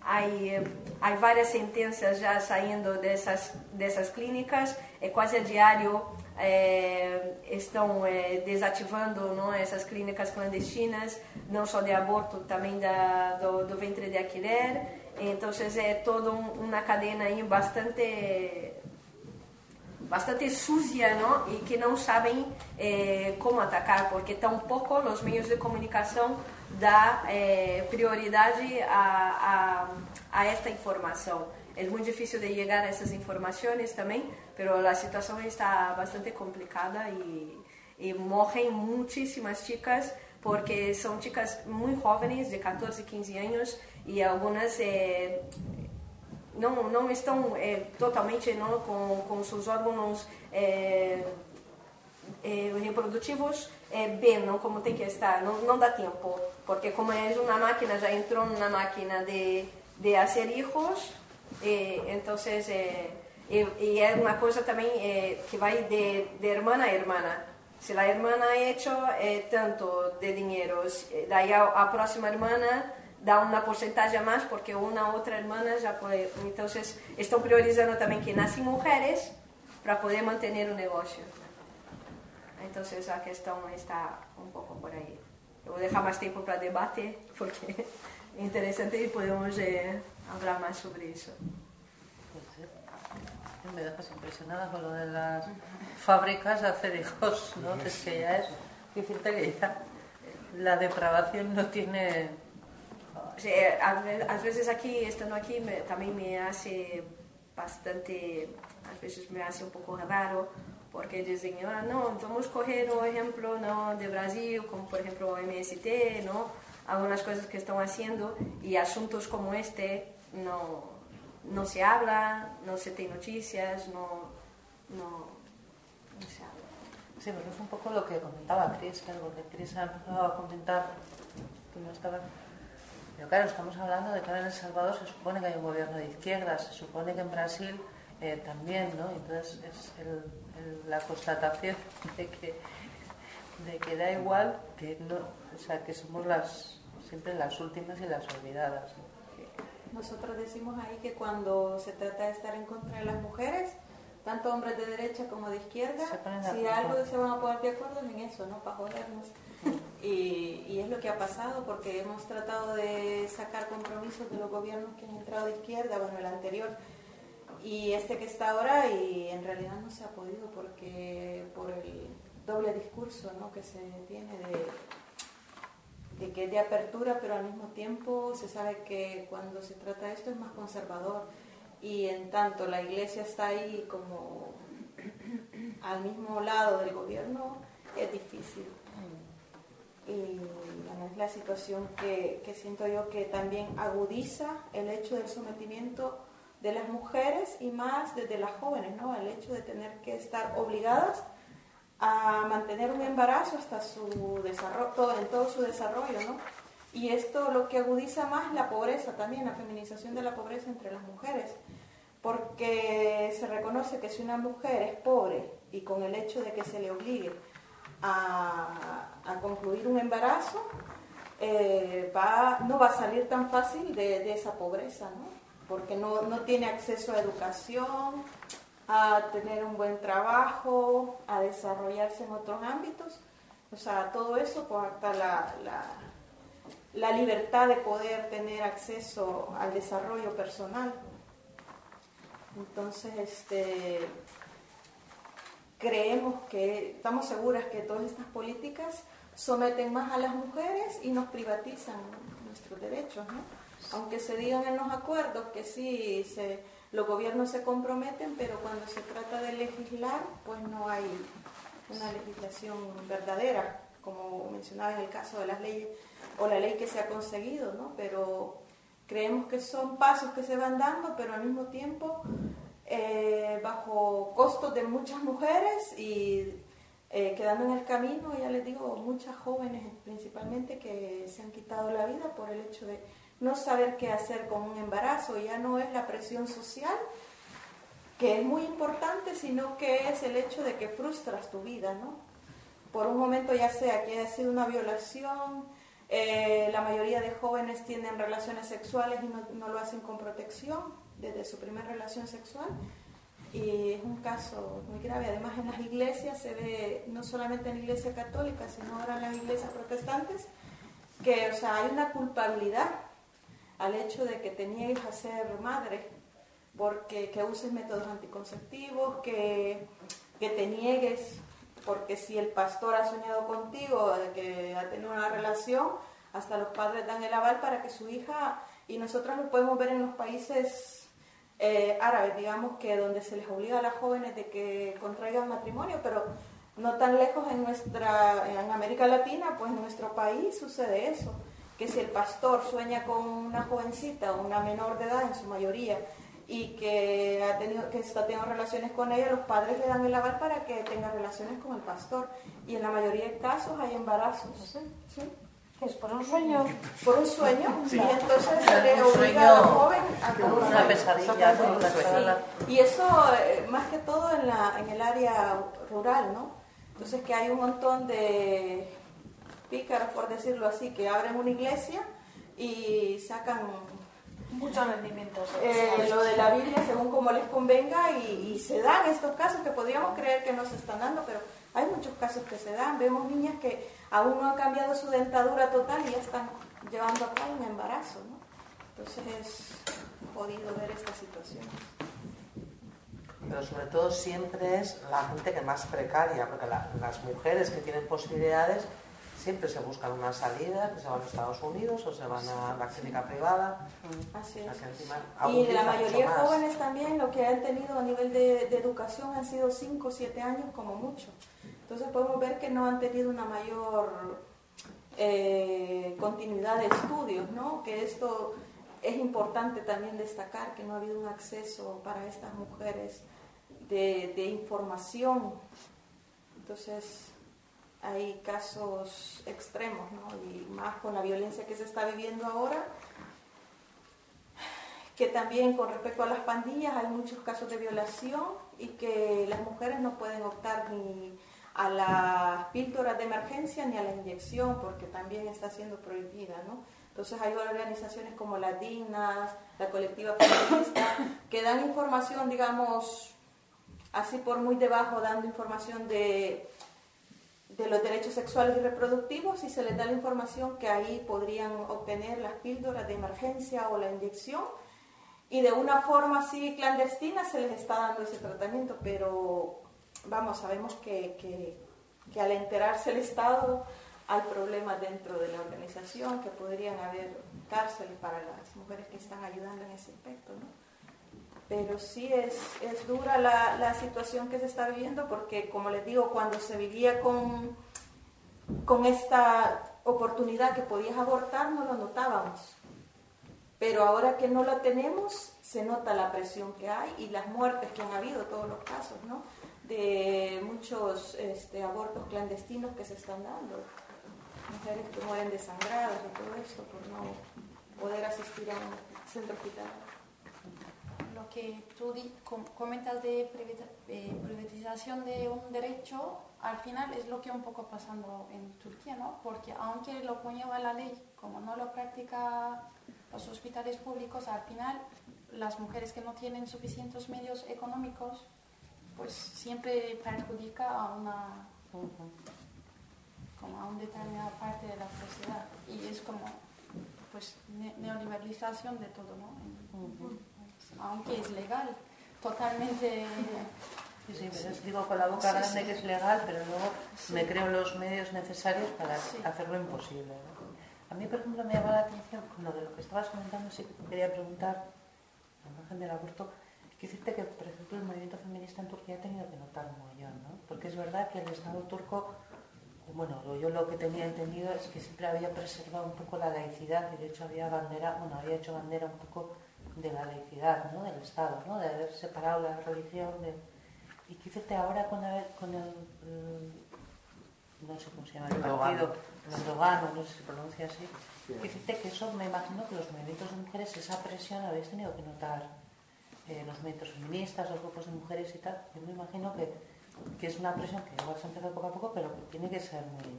Speaker 5: hay, hay varias sentencias ya saliendo de esas, de esas clínicas, é quase a diário é, estão é, desativando não, essas clínicas clandestinas, não só de aborto, também da, do, do ventre de alquiler. Então, é toda um, uma cadeia aí bastante bastante sucia ¿no? y que no saben eh, cómo atacar, porque tampoco los medios de comunicación da eh, prioridad a, a, a, esta información. Es muy difícil de llegar a esas informaciones también, pero la situación está bastante complicada y, y morren muchísimas chicas porque son chicas muy jóvenes, de 14, 15 años, y algunas eh, não, não estão é, totalmente não, com, com seus órgãos é, é, reprodutivos bem, não como tem que estar, não, não dá tempo, porque como é uma máquina, já entrou na máquina de, de fazer hijos, então é, e, é uma coisa também que vai de, de irmã a irmã. Se a irmã ha hecho tanto de dinheiro, daí a, a próxima irmã da una porcentaje más porque una otra hermana ya puede. Entonces, están priorizando también que nacen mujeres para poder mantener un negocio. Entonces, la cuestión está un poco por ahí. Yo voy a dejar más tiempo para debate porque es interesante y podemos eh, hablar más sobre eso.
Speaker 2: Me dejas impresionada con lo de las fábricas de hacer hijos, ¿no? Es que ya es, decirte que ya la depravación no tiene
Speaker 5: Sí, a veces aquí, estando aquí, me, también me hace bastante, a veces me hace un poco raro, porque dicen, ah, no, vamos a coger un ejemplo ¿no? de Brasil, como por ejemplo MST, ¿no? algunas cosas que están haciendo, y asuntos como este no, no se habla, no se tiene noticias, no, no, no se habla.
Speaker 2: Sí, pero es un poco lo que comentaba Cris, algo que Cris ha empezado a comentar, que no estaba pero claro, estamos hablando de que ahora en El Salvador se supone que hay un gobierno de izquierda, se supone que en Brasil eh, también, ¿no? Entonces es el, la constatación de que, de que da igual que no, o sea, que somos las siempre las últimas y las olvidadas. ¿no?
Speaker 3: Nosotros decimos ahí que cuando se trata de estar en contra de las mujeres, tanto hombres de derecha como de izquierda, si algo se van a poner de acuerdo en eso, ¿no? Para jodernos. Y, y, es lo que ha pasado porque hemos tratado de sacar compromisos de los gobiernos que han entrado de izquierda, bueno, el anterior y este que está ahora y en realidad no se ha podido porque por el doble discurso ¿no? que se tiene de, de que es de apertura pero al mismo tiempo se sabe que cuando se trata de esto es más conservador y en tanto la iglesia está ahí como al mismo lado del gobierno es difícil y bueno, es la situación que, que, siento yo que también agudiza el hecho del sometimiento de las mujeres y más desde las jóvenes, ¿no? El hecho de tener que estar obligadas a mantener un embarazo hasta su desarrollo, en todo su desarrollo, ¿no? Y esto lo que agudiza más la pobreza también, la feminización de la pobreza entre las mujeres, porque se reconoce que si una mujer es pobre y con el hecho de que se le obligue a, a concluir un embarazo, eh, va, no va a salir tan fácil de, de esa pobreza, ¿no? porque no, no, tiene acceso a educación, a tener un buen trabajo, a desarrollarse en otros ámbitos. O sea, todo eso, pues hasta la, la, la libertad de poder tener acceso al desarrollo personal. Entonces, este, creemos que, estamos seguras que todas estas políticas someten más a las mujeres y nos privatizan nuestros derechos, ¿no? Aunque se digan en los acuerdos que sí, se, los gobiernos se comprometen, pero cuando se trata de legislar, pues no hay una legislación verdadera, como mencionaba en el caso de las leyes o la ley que se ha conseguido, ¿no? Pero creemos que son pasos que se van dando, pero al mismo tiempo eh, bajo costos de muchas mujeres y eh, quedando en el camino, ya les digo, muchas jóvenes principalmente que se han quitado la vida por el hecho de no saber qué hacer con un embarazo. Ya no es la presión social, que es muy importante, sino que es el hecho de que frustras tu vida, ¿no? Por un momento ya sea que haya sido una violación, eh, la mayoría de jóvenes tienen relaciones sexuales y no, lo hacen con protección desde su primera relación sexual y es un caso muy grave. Además en las iglesias se ve, no solamente en la iglesia católica, sino ahora en las iglesias protestantes, que o sea, hay una culpabilidad al hecho de que te niegues a ser madre, porque que uses métodos anticonceptivos, que, que te niegues, porque si el pastor ha soñado contigo, de que ha tenido una relación, hasta los padres dan el aval para que su hija, y nosotros lo podemos ver en los países eh, árabes, digamos que donde se les obliga a las jóvenes de que contraigan matrimonio, pero no tan lejos en nuestra, en América Latina, pues en nuestro país sucede eso, que si el pastor sueña con una jovencita, una menor de edad en su mayoría, y que ha tenido, que está teniendo relaciones con ella, los padres le dan el aval para que tenga relaciones con el pastor. Y en la mayoría de casos hay embarazos. ¿sí?
Speaker 1: Es por un sueño.
Speaker 3: Por un sueño. Y entonces se le obliga al joven a
Speaker 2: Una pesadilla.
Speaker 3: Y eso, eh, más que todo en, la, en el área rural, ¿no? Entonces que hay un montón de pícaros, por decirlo así, que abren una iglesia y sacan
Speaker 1: muchos rendimientos.
Speaker 3: Eh, lo de la Biblia según como les convenga y, y, se dan estos casos que podríamos creer que no se están dando, pero hay muchos casos que se dan. Vemos niñas que aún no han cambiado su dentadura total y ya están llevando a cabo un embarazo. ¿no? Entonces es jodido ver esta situación.
Speaker 2: Pero sobre todo siempre es la gente que más precaria, porque las mujeres que tienen posibilidades siempre se buscan una salida, que se van a Estados Unidos o se van a la clínica privada.
Speaker 3: Así es. y la mayoría
Speaker 2: de
Speaker 3: jóvenes también lo que han tenido a nivel de, de educación han sido 5 o 7 años como mucho. Entonces podemos ver que no han tenido una mayor eh, continuidad de estudios, ¿no? que esto es importante también destacar, que no ha habido un acceso para estas mujeres de, de información. Entonces hay casos extremos, ¿no? y más con la violencia que se está viviendo ahora, que también con respecto a las pandillas hay muchos casos de violación y que las mujeres no pueden optar ni a las píldoras de emergencia ni a la inyección, porque también está siendo prohibida, ¿no? Entonces hay organizaciones como las Dignas, la colectiva feminista, que dan información, digamos, así por muy debajo, dando información de, de los derechos sexuales y reproductivos y se les da la información que ahí podrían obtener las píldoras de emergencia o la inyección y de una forma así clandestina se les está dando ese tratamiento, pero vamos, sabemos que, que, al enterarse el Estado hay problemas dentro de la organización, que podrían haber cárceles para las mujeres que están ayudando en ese aspecto, ¿no? Pero sí es, es dura la, la, situación que se está viviendo porque, como les digo, cuando se vivía con, con esta oportunidad que podías abortar, no lo notábamos. Pero ahora que no la tenemos, se nota la presión que hay y las muertes que han habido, todos los casos, ¿no? de muchos este, abortos clandestinos que se están dando. Mujeres que mueren desangradas y todo eso por no poder asistir a un centro hospitalario.
Speaker 4: Lo que tú comentas de privatización de un derecho, al final es lo que un poco pasando en Turquía, ¿no? Porque aunque lo conlleva la ley, como no lo practica los hospitales públicos, al final las mujeres que no tienen suficientes medios económicos pues siempre perjudica a una como a una determinada parte de la sociedad y es como pues neoliberalización de todo, ¿no? Aunque es legal, totalmente...
Speaker 2: Sí, sí, pero digo con la boca grande que es legal, pero luego me creo los medios necesarios para hacerlo imposible. A mí, por ejemplo, me llama la atención lo de lo que estabas comentando, sí quería preguntar, al margen del aborto, que decirte que, por ejemplo, el movimiento feminista en Turquía ha tenido que notar un mollón, ¿no? Porque es verdad que el Estado turco bueno, yo lo que tenía entendido es que siempre había preservado un poco la laicidad y de hecho había bandera, bueno, había hecho bandera un poco de la laicidad, ¿no? Del Estado, ¿no? De haber separado la religión de... Y fíjate ahora con, con el, no sé cómo se llama el partido, el Erdogan, no sé si se pronuncia así, fíjate que eso me imagino que los movimientos de mujeres, esa presión habéis tenido que notar eh, los movimientos feministas, los grupos de mujeres y tal, yo me imagino que que es una presión que igual se empezado poco a poco, pero que tiene que ser muy...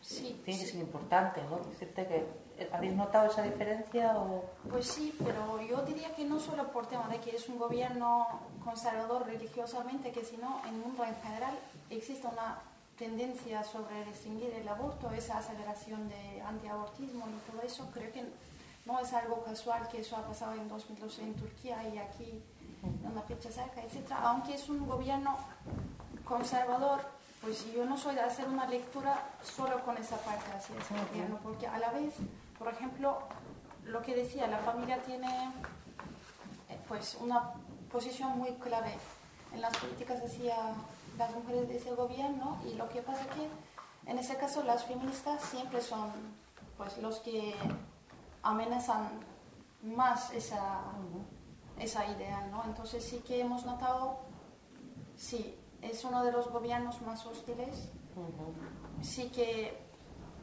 Speaker 4: Sí,
Speaker 2: tiene que ser importante, ¿no? Decirte que ¿Habéis notado esa diferencia? O...
Speaker 4: Pues sí, pero yo diría que no solo por tema de que es un gobierno conservador religiosamente, que sino en el mundo en general existe una tendencia sobre restringir el aborto, esa aceleración de antiabortismo y todo eso. Creo que no es algo casual que eso ha pasado en 2012 en Turquía y aquí en una fecha cerca, etc. Aunque es un gobierno conservador, pues yo no soy de hacer una lectura solo con esa parte así ese gobierno, porque a la vez, por ejemplo, lo que decía, la familia tiene eh, pues una posición muy clave en las políticas hacia las mujeres de ese gobierno y lo que pasa es que en ese caso las feministas siempre son pues los que amenazan más esa, esa idea, ¿no? Entonces sí que hemos notado, sí, es uno de los gobiernos más hostiles. Sí que,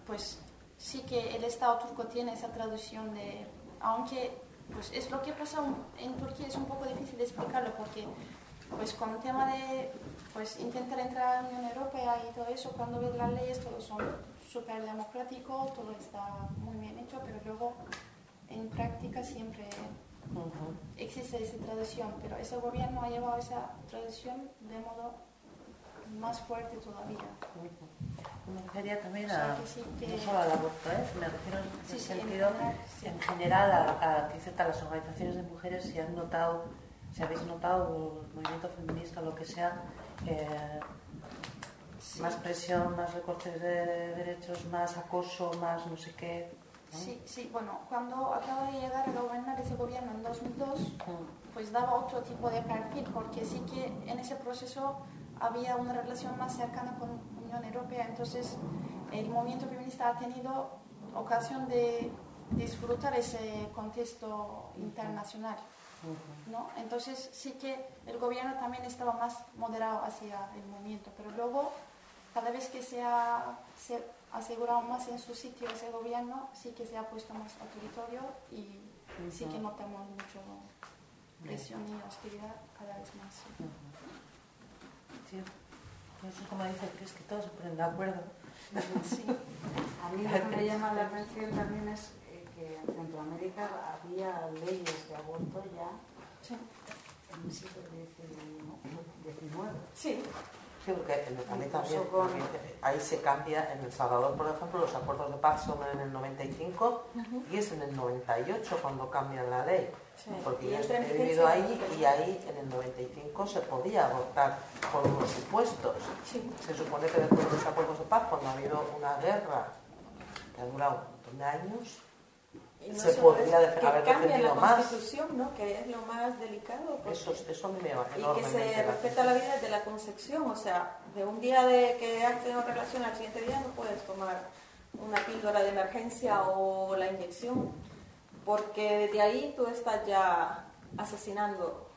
Speaker 4: pues, sí que el Estado turco tiene esa traducción de, aunque, pues, es lo que pasa en Turquía es un poco difícil de explicarlo porque, pues, con el tema de, pues, intentar entrar a la Unión Europea y todo eso, cuando ves las leyes, todo son súper democrático, todo está muy bien hecho, pero luego en práctica siempre existe esa tradición, pero ese gobierno ha llevado esa tradición de modo más fuerte todavía.
Speaker 2: Me refería también a, no solo al aborto, ¿eh? me refiero en ese sentido, en general, a, que las organizaciones de mujeres si han notado, si habéis notado el movimiento feminista o lo que sea, eh, más presión, más recortes de derechos, más acoso, más no sé qué.
Speaker 4: Sí, sí, bueno, cuando acaba de llegar a gobernar ese gobierno en 2002, pues daba otro tipo de perfil, porque sí que en ese proceso había una relación más cercana con Unión Europea, entonces el movimiento feminista ha tenido ocasión de disfrutar ese contexto internacional. ¿no? Entonces sí que el gobierno también estaba más moderado hacia el movimiento, pero luego cada vez que se ha, se asegurado más en su sitio ese gobierno, sí que se ha puesto más autoritario y sí que notamos mucho presión y hostilidad cada vez más.
Speaker 2: Sí. Eso como dice Cris, que todos se ponen de acuerdo.
Speaker 6: Sí. A mí lo que me llama la atención también es eh, que en Centroamérica había leyes de aborto ya sí. en el siglo XIX.
Speaker 3: Sí.
Speaker 7: Sí, porque en el, también, ahí se cambia, en El Salvador, por ejemplo, los acuerdos de paz son en el 95 y es en el 98 cuando cambian la ley. Porque yo he vivido ahí y ahí en el 95 se podía abortar por unos supuestos. Se supone que después de los acuerdos de paz, cuando ha habido una guerra que ha durado un montón de años, se podría haber defendido
Speaker 3: la constitución, ¿no? que es lo más delicado.
Speaker 7: Eso, eso me va
Speaker 3: Y que se respeta la vida desde la concepción, o sea, de un día de que has tenido relación al siguiente día no puedes tomar una píldora de emergencia o la inyección, porque desde ahí tú estás ya asesinando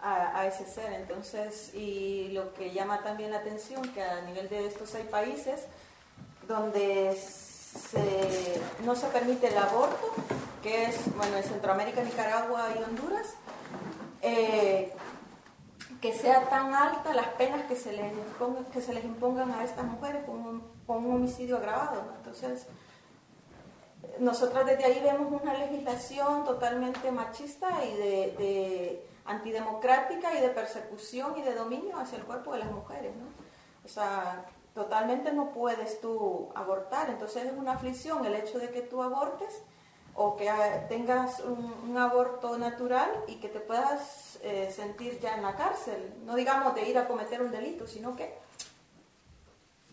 Speaker 3: a, a, ese ser. Entonces, y lo que llama también la atención, que a nivel de estos seis países, donde no se permite el aborto, que es, bueno, en Centroamérica, Nicaragua y Honduras, eh, que sea tan alta las penas que se les, impongan, que se les impongan a estas mujeres con un, homicidio agravado. Entonces, nosotras desde ahí vemos una legislación totalmente machista y de, de, antidemocrática y de persecución y de dominio hacia el cuerpo de las mujeres. ¿no? O sea, totalmente no puedes tú abortar. Entonces es una aflicción el hecho de que tú abortes o que ah, tengas un, aborto natural y que te puedas eh, sentir ya en la cárcel. No digamos de ir a cometer un delito, sino que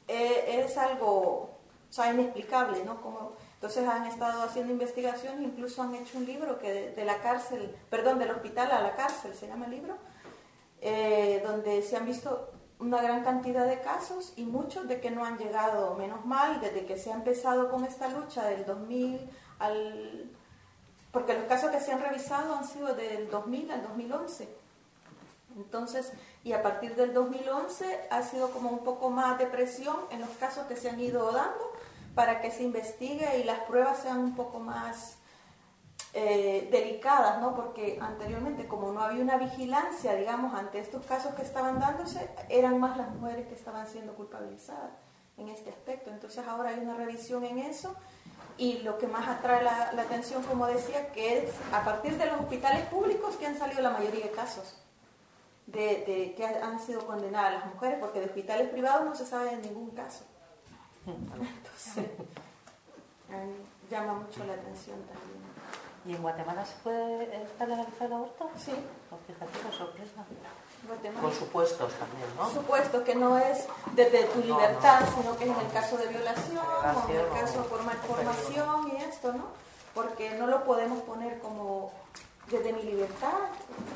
Speaker 3: eh, es algo inexplicable, ¿no? Como, entonces han estado haciendo investigación, incluso han hecho un libro que de, la cárcel, perdón, del hospital a la cárcel, se llama el libro, eh, donde se han visto una gran cantidad de casos y muchos de que no han llegado, menos mal, desde que se ha empezado con esta lucha del 2000 al... Porque los casos que se han revisado han sido del 2000 al 2011. Entonces, y a partir del 2011 ha sido como un poco más de presión en los casos que se han ido dando para que se investigue y las pruebas sean un poco más eh, delicadas, ¿no? Porque anteriormente, como no había una vigilancia, digamos, ante estos casos que estaban dándose, eran más las mujeres que estaban siendo culpabilizadas en este aspecto. Entonces ahora hay una revisión en eso y lo que más atrae la, atención, como decía, que es a partir de los hospitales públicos que han salido la mayoría de casos de, que han sido condenadas las mujeres, porque de hospitales privados no se sabe de ningún caso. Entonces, llama mucho la atención también.
Speaker 2: ¿Y en Guatemala se puede estar legalizado el aborto?
Speaker 3: Sí.
Speaker 2: Pues fíjate qué sorpresa.
Speaker 7: Con supuestos también, ¿no?
Speaker 3: Supuestos que no es desde tu libertad, sino que es en el caso de violación, o en el caso por malformación y esto, ¿no? Porque no lo podemos poner como desde mi libertad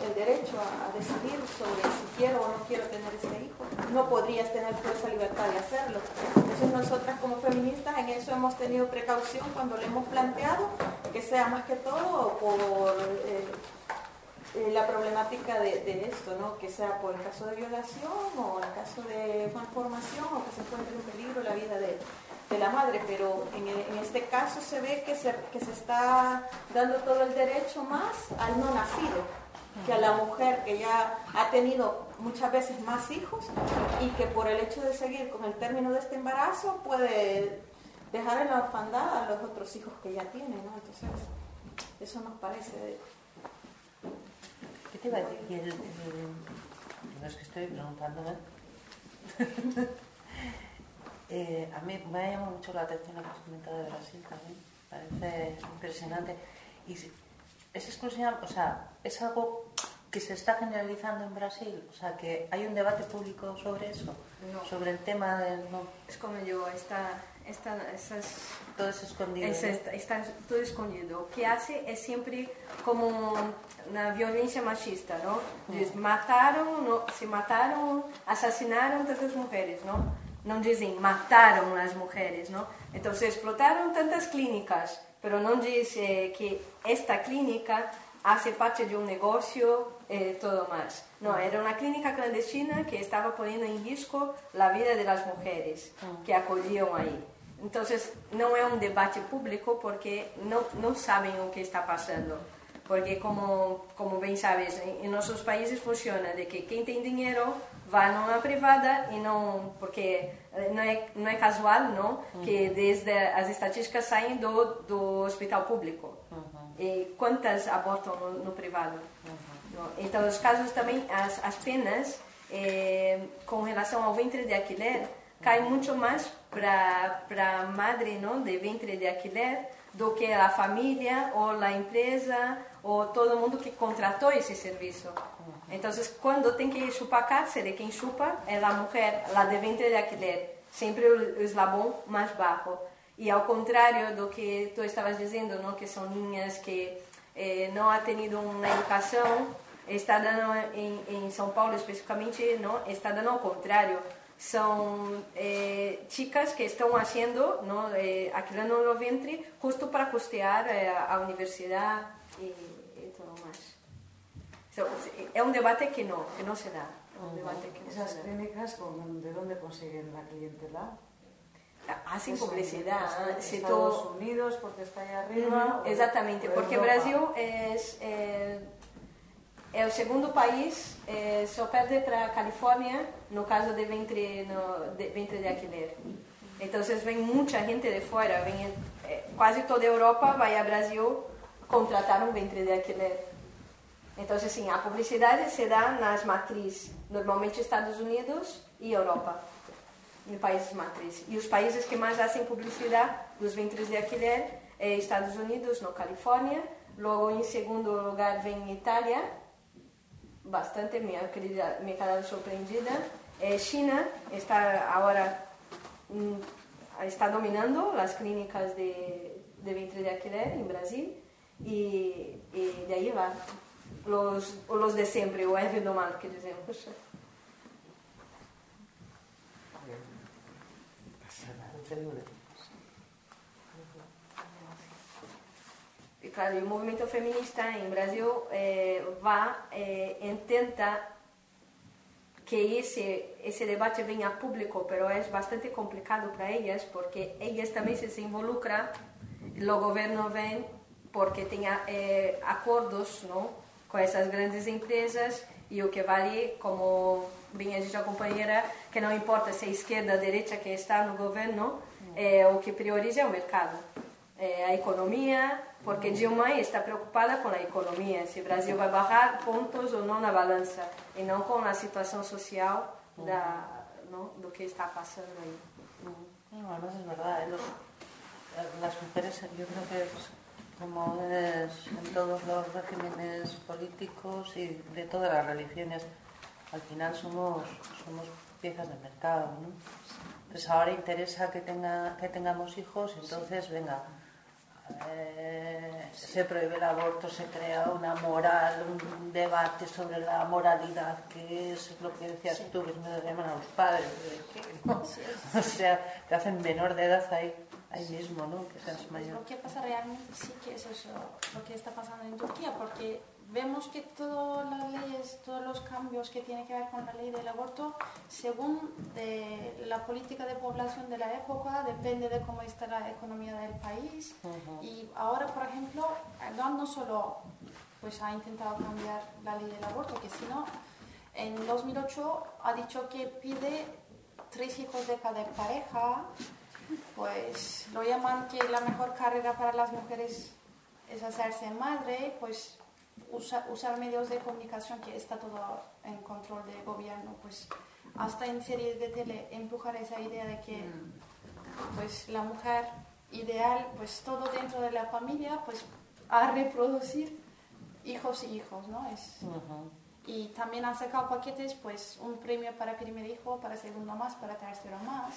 Speaker 3: el derecho a, decidir sobre si quiero o no quiero tener este hijo. No podrías tener tú esa libertad de hacerlo. Entonces nosotras como feministas en eso hemos tenido precaución cuando le hemos planteado que sea más que todo por eh, eh, la problemática de, esto, ¿no? que sea por el caso de violación o el caso de malformación o que se encuentre en peligro la vida de, de la madre, pero en, este caso se ve que se, que se está dando todo el derecho más al no nacido, que a la mujer que ya ha tenido muchas veces más hijos y que por el hecho de seguir con el término de este embarazo puede dejar en la orfandad a los otros hijos que ya tiene, ¿no? Entonces, eso nos parece...
Speaker 2: ¿Qué te iba a decir? no es que estoy preguntando, Eh, a mí me ha llamado mucho la atención lo que has comentado de Brasil también. Parece impresionante. Y es exclusiva, o sea, es algo que se está generalizando en Brasil, o sea, que hay un debate público sobre eso, sobre el tema del no.
Speaker 5: Es como yo, está, está,
Speaker 2: todo es escondido.
Speaker 5: está, todo escondido. Lo que hace es siempre como una violencia machista, ¿no? Mm. mataron, no, se mataron, asesinaron tantas mujeres, ¿no? No dicen mataron las mujeres, ¿no? Entonces explotaron tantas clínicas, pero no dice que esta clínica hace parte de un negocio, eh, todo más. No, era una clínica clandestina que estaba poniendo en riesgo la vida de las mujeres que acudían ahí. Entonces, no es un debate público porque no, no saben lo que está pasando. Porque, como, como bien sabes, en, en nuestros países funciona de que quien tiene dinero vai numa privada e não porque eh, não é não é casual não uhum. que desde as estatísticas saem do do hospital público uhum. e quantas abortam no, no privado uhum. então os casos também as, as penas eh, com relação ao ventre de alquiler caem muito mais para para madre não de ventre de alquiler do que a família ou a empresa ou todo mundo que contratou esse serviço entonces, cuando tiene que chupar cárcel, quien chupa es la mujer, la de ventre de alquiler, siempre el eslabón más bajo. Y al contrario de lo que tú estabas diciendo, ¿no? que son niñas que eh, no han tenido una educación, está dando en, en São Paulo específicamente, ¿no? está dando al contrario. Son eh, chicas que están haciendo, ¿no? eh, alquilando el vientre justo para costear eh, a universidad y es un debate que no, que no se da. Un debate que
Speaker 6: ¿Esas clínicas de dónde consiguen la clientela?
Speaker 5: Hacen publicidad.
Speaker 6: Si Estados Unidos, porque está ahí arriba.
Speaker 5: Exactamente, porque Brasil es eh, el segundo país, eh, só perde para Califórnia no caso de ventre, no, de ventre de alquiler. Entonces ven mucha gente de fuera, ven, eh, quase toda Europa vai a Brasil contratar um ventre de alquiler. Então, assim, a publicidade se dá nas matrizes, normalmente Estados Unidos e Europa, em países matrizes. E os países que mais fazem publicidade dos ventres de alquiler é Estados Unidos, no Califórnia. Logo, em segundo lugar, vem Itália, bastante, me, me ha quedado surpreendida. É China, está agora mm, está dominando as clínicas de, de vientre de alquiler em Brasil e, e de aí vai los, los de sempre, o do mal que dizemos. E claro, o movimento feminista em Brasil eh, vai, eh, intenta que esse, esse debate venha público, mas é bastante complicado para elas, porque elas também se, se involucram, o governo vem porque tem eh, acordos não, com essas grandes empresas e o que vale, como bem a a companheira, que não importa se é esquerda ou direita que está no governo, é, o que prioriza é o mercado, é a economia, porque Dilma está preocupada com a economia, se o Brasil vai barrar pontos ou não na balança, e não com a situação social da, ¿no? do que está passando aí.
Speaker 2: No, además es verdad, los, las mujeres yo creo que es como es en todos los regímenes políticos y de todas las religiones, al final somos, somos piezas de mercado. ¿no? Entonces ahora interesa que, tenga, que tengamos hijos, entonces venga, eh, se prohíbe el aborto, se crea una moral, un, debate sobre la moralidad, que es lo que decías tú, que me llaman a los padres, o sea, te hacen menor de edad ahí, ahí mismo, ¿no? que seas mayor.
Speaker 4: Lo que pasa realmente sí que es eso, lo que está pasando en Turquía, porque vemos que todas las leyes, todos los cambios que tienen que ver con la ley del aborto, según de la política de población de la época, depende de cómo está la economía del país. Y ahora, por ejemplo, Erdogan no solo pues, ha intentado cambiar la ley del aborto, que sino en 2008 ha dicho que pide tres hijos de cada pareja, pues lo llaman que la mejor carrera para las mujeres es hacerse madre, pues usar medios de comunicación que está todo en control del gobierno, pues hasta en series de tele empujar esa idea de que pues la mujer ideal, pues todo dentro de la familia, pues a reproducir hijos y hijos, ¿no? Es, y también han sacado paquetes, pues un premio para primer hijo, para segundo más, para tercero más.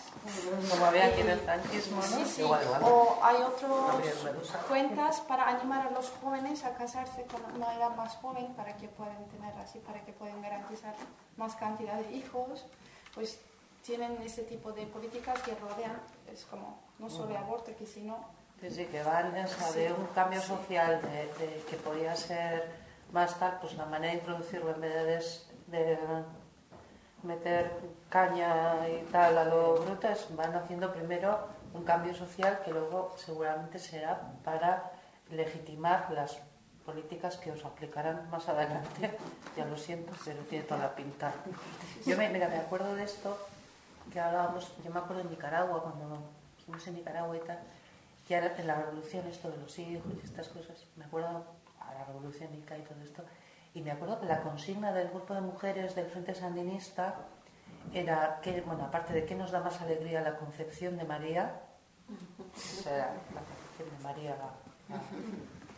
Speaker 2: Como había aquí en el franquismo, ¿no?
Speaker 4: Sí, sí. O hay otras cuentas para animar a los jóvenes a casarse con una edad más joven para que puedan tener así, para que puedan garantizar más cantidad de hijos. Pues tienen ese tipo de políticas que rodean, es como no solo el aborto, que sino...
Speaker 2: Sí, sí, que van o de un cambio social de que podía ser más tal, pues la manera de introducirlo en vez de, meter caña y tal a lo bruto van haciendo primero un cambio social que luego seguramente será para legitimar las políticas que os aplicarán más adelante. ya lo siento, pero tiene toda la pinta. Yo me, mira, me acuerdo de esto que hablábamos, yo me acuerdo en Nicaragua, cuando fuimos en Nicaragua y tal, que en la revolución esto de los hijos y estas cosas, me acuerdo la Revolución Inca y todo esto. Y me acuerdo que la consigna del grupo de mujeres del Frente Sandinista era que, bueno, aparte de que nos da más alegría la concepción de María, o sea, la concepción de María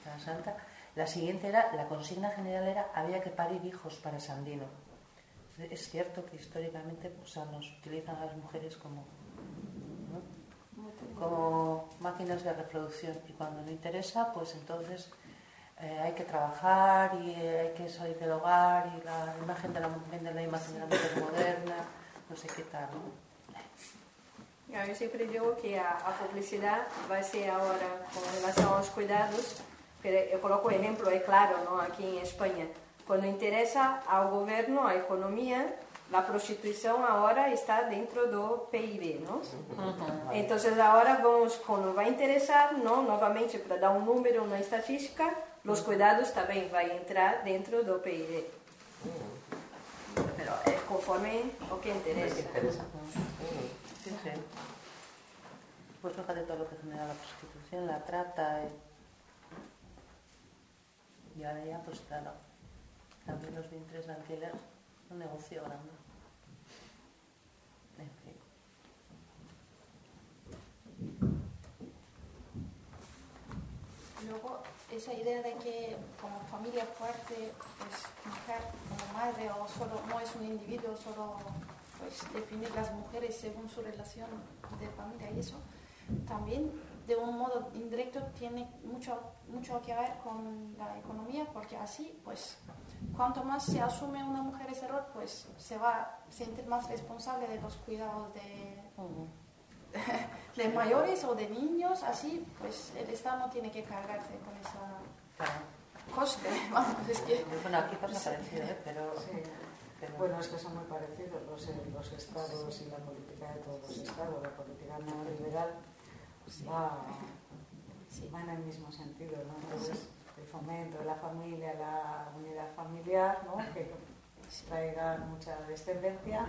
Speaker 2: la, Santa, la siguiente era, la consigna general era, había que parir hijos para Sandino. Es cierto que históricamente o sea, nos utilizan a las mujeres como, como máquinas de reproducción y cuando no interesa, pues entonces eh, hay que trabajar y eh, hay que salir del hogar y la imagen de la mujer de la imagen de la mujer moderna, no sé qué tal. ¿no?
Speaker 5: Yo siempre digo que a, a publicidad va a ser ahora con relación a los cuidados, pero yo coloco ejemplo, es claro, ¿no? aquí en España. Cuando interesa al gobierno, a economía, la prostitución ahora está dentro do PIB, ¿no? Entonces ahora vamos, cuando va a interesar, ¿no? Nuevamente para dar un número, una estadística, los cuidados también van a entrar dentro del PIB. Pero es conforme lo que interesa.
Speaker 7: interesa.
Speaker 2: Sí, sí. Pues fíjate todo lo que genera la prostitución, la trata. Eh. Y ahora ya, pues claro, también los vientres de alquiler, un negocio grande. En fin.
Speaker 4: luego esa idea de que como familia fuerte, pues mujer como madre o solo no es un individuo, solo pues definir las mujeres según su relación de familia y eso, también de un modo indirecto tiene mucho, mucho que ver con la economía, porque así, pues, cuanto más se asume una mujer ese rol, pues se va a sentir más responsable de los cuidados de, de mayores o de niños, así, pues el Estado no tiene que cargarse con esa coste. Vamos, es que...
Speaker 2: Bueno, aquí pasa parecido, ¿eh? pero...
Speaker 6: Bueno, es que son muy parecidos los, los estados y la política de todos los estados. La política neoliberal va, va en el mismo sentido, ¿no? Entonces, el fomento de la familia, la unidad familiar, ¿no? que traiga mucha descendencia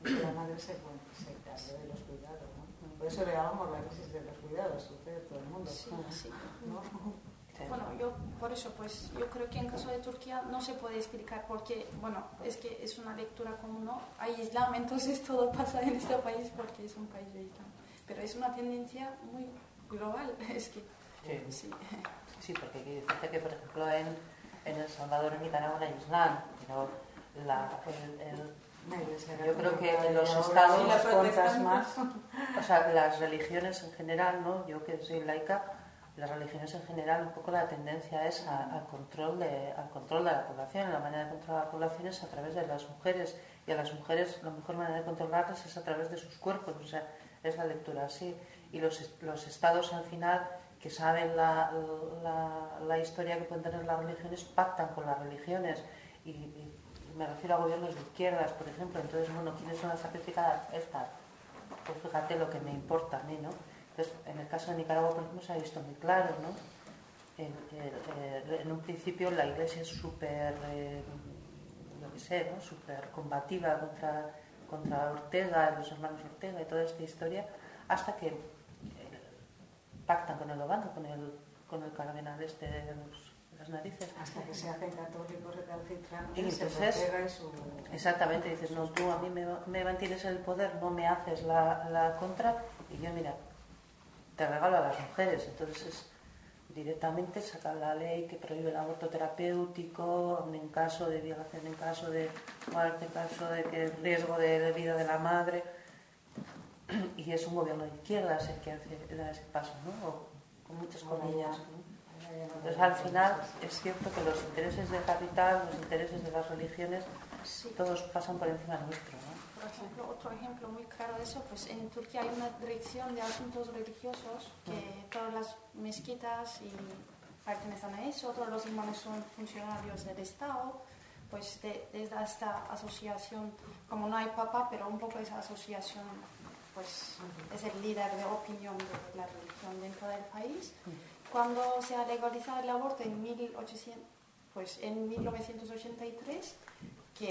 Speaker 6: y que la madre se, bueno, se encargue de los cuidados. Por eso le llamamos la crisis de los cuidados, sucede todo el mundo.
Speaker 4: Sí, sí. ¿no? Bueno, yo por eso, pues yo creo que en caso de Turquía no se puede explicar porque, bueno, es que es una lectura común, ¿no? Hay islam, entonces todo pasa en este país porque es un país de islam pero es una tendencia muy global. Es que,
Speaker 2: sí. sí. porque aquí dice que, por ejemplo, en, en El Salvador, en Nicaragua, hay Islam, pero la, el, yo creo que en los estados
Speaker 6: las más.
Speaker 2: O sea, las religiones en general, ¿no? Yo que soy laica, las religiones en general, un poco la tendencia es al, control de, al control de la población. La manera de controlar la población es a través de las mujeres. Y a las mujeres la mejor manera de controlarlas es a través de sus cuerpos. O sea, es la lectura así. Y los, los estados al final que saben la, la, historia que pueden tener las religiones pactan con las religiones. Y, me refiero a gobiernos de izquierdas, por ejemplo. Entonces, bueno, ¿quiénes son las sacrificadas? Estas. Pues fíjate lo que me importa a mí, ¿no? Entonces, en el caso de Nicaragua, por ejemplo, se ha visto muy claro, ¿no? En, un principio la iglesia es súper, eh, lo que sé, ¿no? Súper combativa contra contra Ortega, los hermanos Ortega y toda esta historia, hasta que eh, pactan con el Obando, con el, con el cardenal este de, las narices.
Speaker 6: Hasta que se hacen católicos recalcitrantes.
Speaker 2: Y entonces, su... exactamente, dices, no, tú a mí me, me, mantienes el poder, no me haces la, la contra, y yo, mira, te regalo a las mujeres. Entonces es directamente sacar la ley que prohíbe el aborto terapéutico en caso de violación, en caso de muerte, en caso de que riesgo de, vida de la madre. Y es un gobierno de izquierdas el que hace, da ese paso, ¿no? O, con muchas comillas. Entonces, al final, es cierto que los intereses del capital, los intereses de las religiones, todos pasan por encima nuestro. ¿no?
Speaker 4: Por ejemplo, otro ejemplo muy claro de eso, pues en Turquía hay una dirección de asuntos religiosos que todas las mezquitas y pertenecen a eso, todos los imanes son funcionarios del Estado, pues desde esta asociación, como no hay papa, pero un poco esa asociación pues es el líder de opinión de la religión dentro del país. Cuando se ha legalizado el aborto en, 1800, pues 1983, que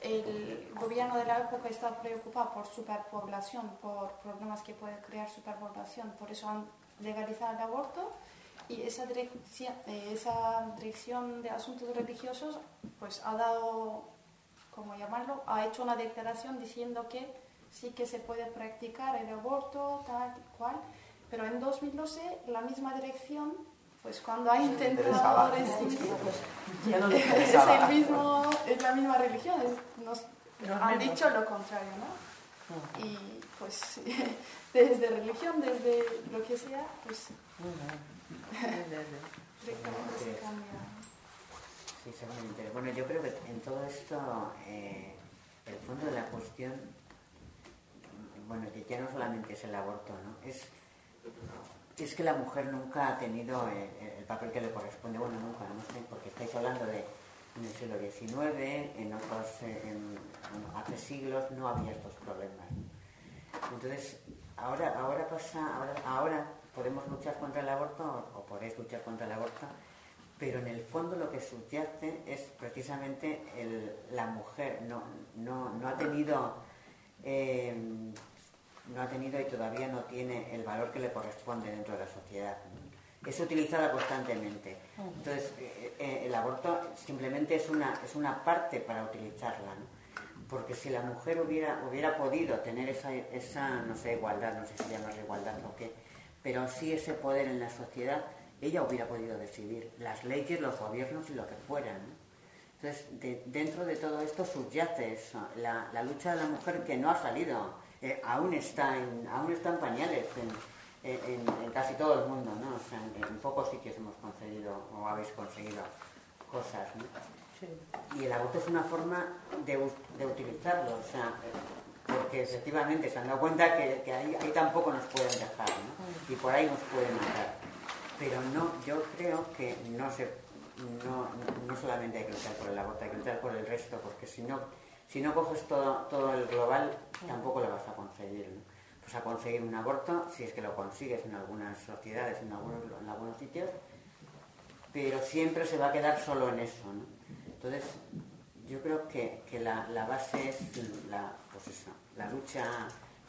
Speaker 4: el gobierno de la época está preocupado por superpoblación, por problemas que puede crear superpoblación, por eso han legalizado el aborto y esa dirección, de asuntos religiosos pues ha dado, ¿cómo llamarlo? Ha hecho una declaración diciendo que sí que se puede practicar el aborto, tal cual, pero en 2012 la misma dirección pues cuando hay intentado recibir, es, el mismo, es la misma religión, nos han dicho lo contrario, ¿no? Y pues desde religión, desde lo que sea, pues directamente se cambia.
Speaker 8: Sí, seguramente. Bueno, yo creo que en todo esto, eh, el fondo de la cuestión, bueno, que ya no solamente es el aborto, ¿no? Es es que la mujer nunca ha tenido el, papel que le corresponde. Bueno, nunca, no sé, porque estáis hablando de en el siglo XIX, en otros, eh, hace siglos no había estos problemas. Entonces, ahora, ahora pasa, ahora, ahora podemos luchar contra el aborto o podéis luchar contra el aborto, pero en el fondo lo que subyace es precisamente la mujer no, no, no ha tenido eh, no ha tenido y todavía no tiene el valor que le corresponde dentro de la sociedad. Es utilizada constantemente. Entonces, eh, eh, el aborto simplemente es una, es una parte para utilizarla. Porque si la mujer hubiera, hubiera podido tener esa, esa, no sé, igualdad, no sé si igualdad o qué, pero sí ese poder en la sociedad, ella hubiera podido decidir las leyes, los gobiernos y lo que fueran. Entonces, dentro de todo esto subyace eso, la, lucha de la mujer que no ha salido, eh, aún, está en, aún está en pañales en, casi todo el mundo, ¿no? O sea, en, pocos sitios hemos conseguido o habéis conseguido cosas, ¿no? Y el aborto es una forma de, utilizarlo, o sea, porque efectivamente se han dado cuenta que, ahí, tampoco nos pueden dejar, ¿no? Y por ahí nos pueden matar. Pero no, yo creo que no se no, no, solamente hay que luchar por el aborto, hay que luchar por el resto, porque si no, si no coges todo, todo el global, tampoco lo vas a conseguir. Pues a conseguir un aborto, si es que lo consigues en algunas sociedades, en algunos, en algunos sitios, pero siempre se va a quedar solo en eso. Entonces, yo creo que, la, base es la, pues eso, la, lucha,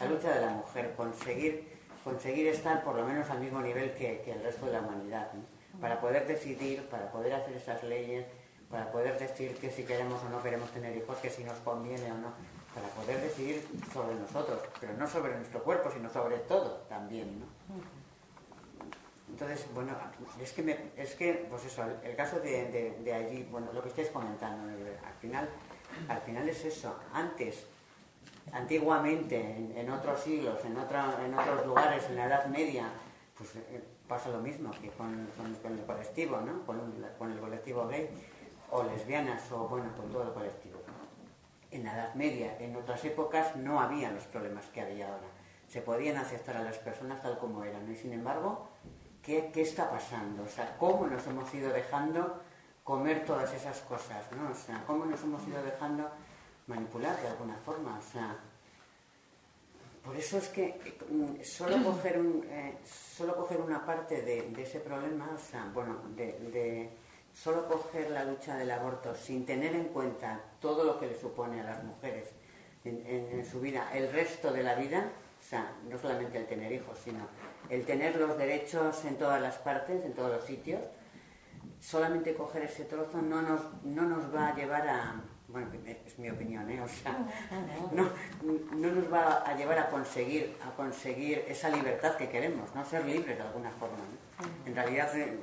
Speaker 8: la lucha de la mujer, conseguir, conseguir estar por lo menos al mismo nivel que, el resto de la humanidad para poder decidir, para poder hacer esas leyes, para poder decir que si queremos o no queremos tener hijos, que si nos conviene o no, para poder decidir sobre nosotros, pero no sobre nuestro cuerpo, sino sobre todo también, ¿no? Entonces, bueno, es que, es que pues eso, el, caso de, allí, bueno, lo que estáis comentando, al final, al final es eso. Antes, antiguamente, en, otros siglos, en, en otros lugares, en la Edad Media, pues eh, pasa lo mismo que con, el colectivo, ¿no? Con, el colectivo gay o lesbianas o bueno, con todo el colectivo. En la Edad Media, en otras épocas, no había los problemas que había ahora. Se podían aceptar a las personas tal como eran. Y sin embargo, ¿qué, está pasando? O sea, ¿cómo nos hemos ido dejando comer todas esas cosas? ¿no? O sea, ¿cómo nos hemos ido dejando manipular de alguna forma? O sea, por eso es que mm, solo coger, un, eh, solo coger una parte de, ese problema, o sea, bueno, de, solo coger la lucha del aborto sin tener en cuenta todo lo que le supone a las mujeres en, su vida, el resto de la vida, o sea, no solamente el tener hijos, sino el tener los derechos en todas las partes, en todos los sitios, solamente coger ese trozo no nos, no nos va a llevar a, bueno, es mi opinión, ¿eh? o sea, no, no, nos va a llevar a conseguir, a conseguir esa libertad que queremos, ¿no? Ser libres de alguna forma. En realidad eh,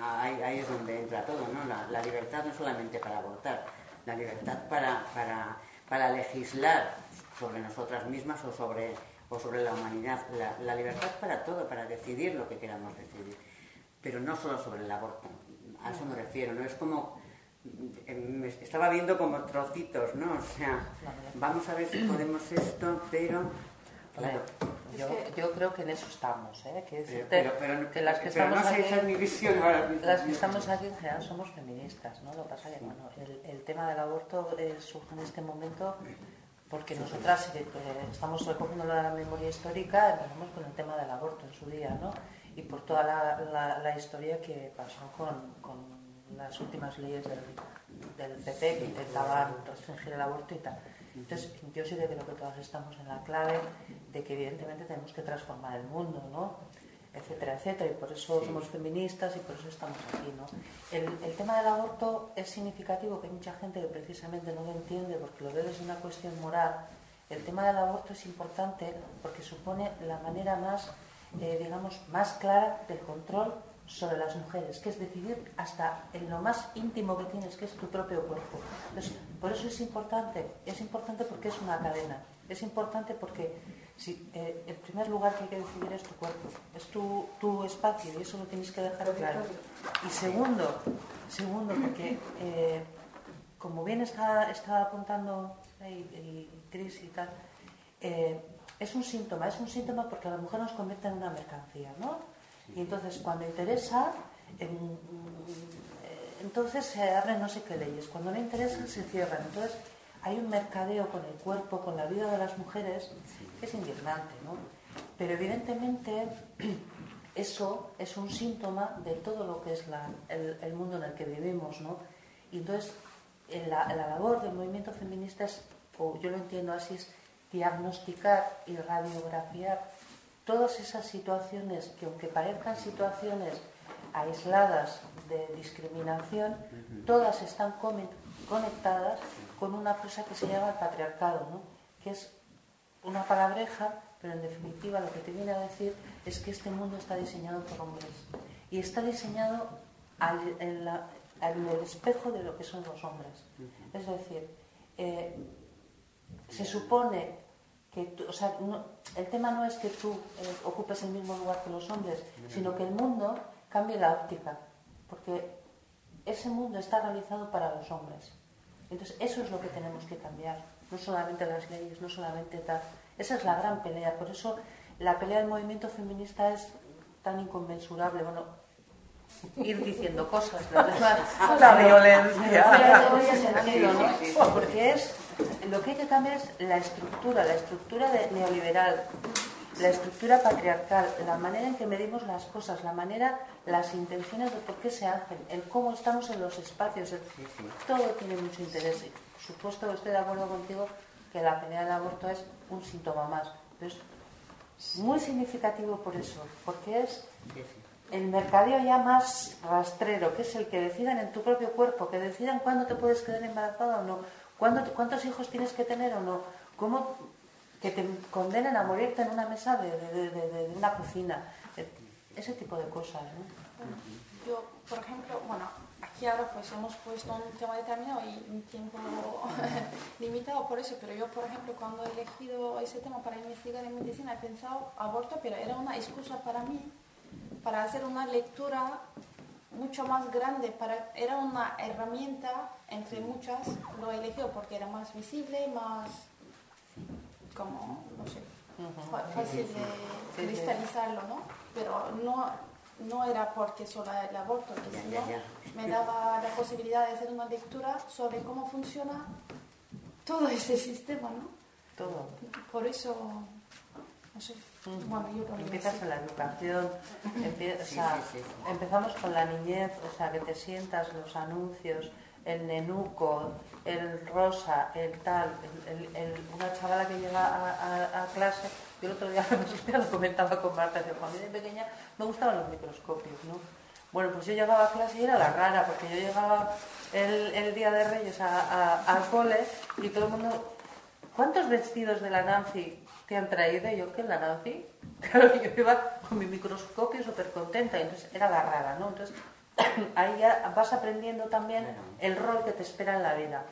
Speaker 8: ahí, es donde entra todo, ¿no? La, libertad no solamente para abortar, la libertad para, para, para, legislar sobre nosotras mismas o sobre, o sobre la humanidad, la, la libertad para todo, para decidir lo que queramos decidir, pero no solo sobre el aborto, a eso me refiero, ¿no? Es como estaba viendo como trocitos, ¿no? O sea, vamos a ver si podemos esto, pero...
Speaker 2: Claro. Yo, creo que en eso estamos, ¿eh?
Speaker 8: Que, pero, que las que estamos aquí,
Speaker 2: Las que estamos aquí en general somos feministas, ¿no? Lo que pasa es que, bueno, el, tema del aborto eh, surge en este momento porque nosotras eh, estamos recogiendo la memoria histórica, empezamos con el tema del aborto en su día, ¿no? Y por toda la, historia que pasó con las últimas leyes del, del PP que intentaban restringir el aborto y tal. Entonces, yo sí que creo que todas estamos en la clave de que evidentemente tenemos que transformar el mundo, ¿no? etcétera, etcétera, y por eso somos feministas y por eso estamos aquí, ¿no? El, el, tema del aborto es significativo, que hay mucha gente que precisamente no lo entiende porque lo ve desde una cuestión moral. El tema del aborto es importante porque supone la manera más, eh, digamos, más clara del control sobre las mujeres, que es decidir hasta en lo más íntimo que tienes, que es tu propio cuerpo. por eso es importante, es importante porque es una cadena, es importante porque si, eh, el primer lugar que hay que decidir es tu cuerpo, es tu, tu, espacio y eso lo tienes que dejar claro. Y segundo, segundo porque eh, como bien está, está apuntando Cris y tal, eh, es un síntoma, es un síntoma porque a la mujer nos convierte en una mercancía, ¿no? Y entonces cuando interesa, entonces se abren no sé qué leyes. Cuando no interesa, se cierran. Entonces hay un mercadeo con el cuerpo, con la vida de las mujeres, que es indignante, ¿no? Pero evidentemente eso es un síntoma de todo lo que es el, mundo en el que vivimos, ¿no? Y entonces la labor del movimiento feminista es, o yo lo entiendo así, es diagnosticar y radiografiar todas esas situaciones que aunque parezcan situaciones aisladas de discriminación, todas están conectadas con una cosa que se llama patriarcado, ¿no? que es una palabreja, pero en definitiva lo que te viene a decir es que este mundo está diseñado por hombres y está diseñado en, el espejo de lo que son los hombres. Es decir, eh, se supone que, o sea, el tema no es que tú eh, ocupes el mismo lugar que los hombres, sino que el mundo cambie la óptica, porque ese mundo está realizado para los hombres. Entonces, eso es lo que tenemos que cambiar, no solamente las leyes, no solamente tal. Esa es la gran pelea, por eso la pelea del movimiento feminista es tan inconmensurable. Bueno, ir diciendo cosas,
Speaker 7: la violencia.
Speaker 2: Porque es, lo que hay que cambiar es la estructura, la estructura neoliberal, la estructura patriarcal, la manera en que medimos las cosas, la manera, las intenciones de por qué se hacen, el cómo estamos en los espacios, todo tiene mucho interés. por supuesto, estoy de acuerdo contigo que la pelea del aborto es un síntoma más, pero es muy significativo por eso, porque es el mercadeo ya más rastrero, que es el que decidan en tu propio cuerpo, que decidan cuándo te puedes quedar embarazada o no, cuántos hijos tienes que tener o no, cómo que te condenen a morirte en una mesa de, una cocina, ese tipo de cosas.
Speaker 4: yo, por ejemplo, bueno, aquí ahora pues hemos puesto un tema determinado y un tiempo limitado por eso, pero yo, por ejemplo, cuando he elegido ese tema para investigar en medicina, he pensado aborto, pero era una excusa para mí para hacer una lectura mucho más grande, para, era una herramienta entre muchas, lo elegido porque era más visible, más como, no sé, fácil de cristalizarlo, ¿no? Pero no, no era porque solo el aborto, que me daba la posibilidad de hacer una lectura sobre cómo funciona todo ese sistema, ¿no?
Speaker 2: Todo.
Speaker 4: Por eso, no sé.
Speaker 2: Empiezas en la educación, empezamos con la niñez, o sea, que te sientas los anuncios, el nenuco, el rosa, el tal, una chavala que llega a, clase, yo el otro día lo comentaba con Marta, decía, cuando de pequeña me gustaban los microscopios, ¿no? Bueno, pues yo llegaba a clase y era la rara, porque yo llegaba el, día de Reyes al cole y todo el mundo, ¿cuántos vestidos de la Nancy te han traído? yo, ¿qué la Nancy? Claro, yo iba con mi microscopio súper contenta y entonces era la rara, ¿no? Entonces ahí ya vas aprendiendo también el rol que te espera en la vida.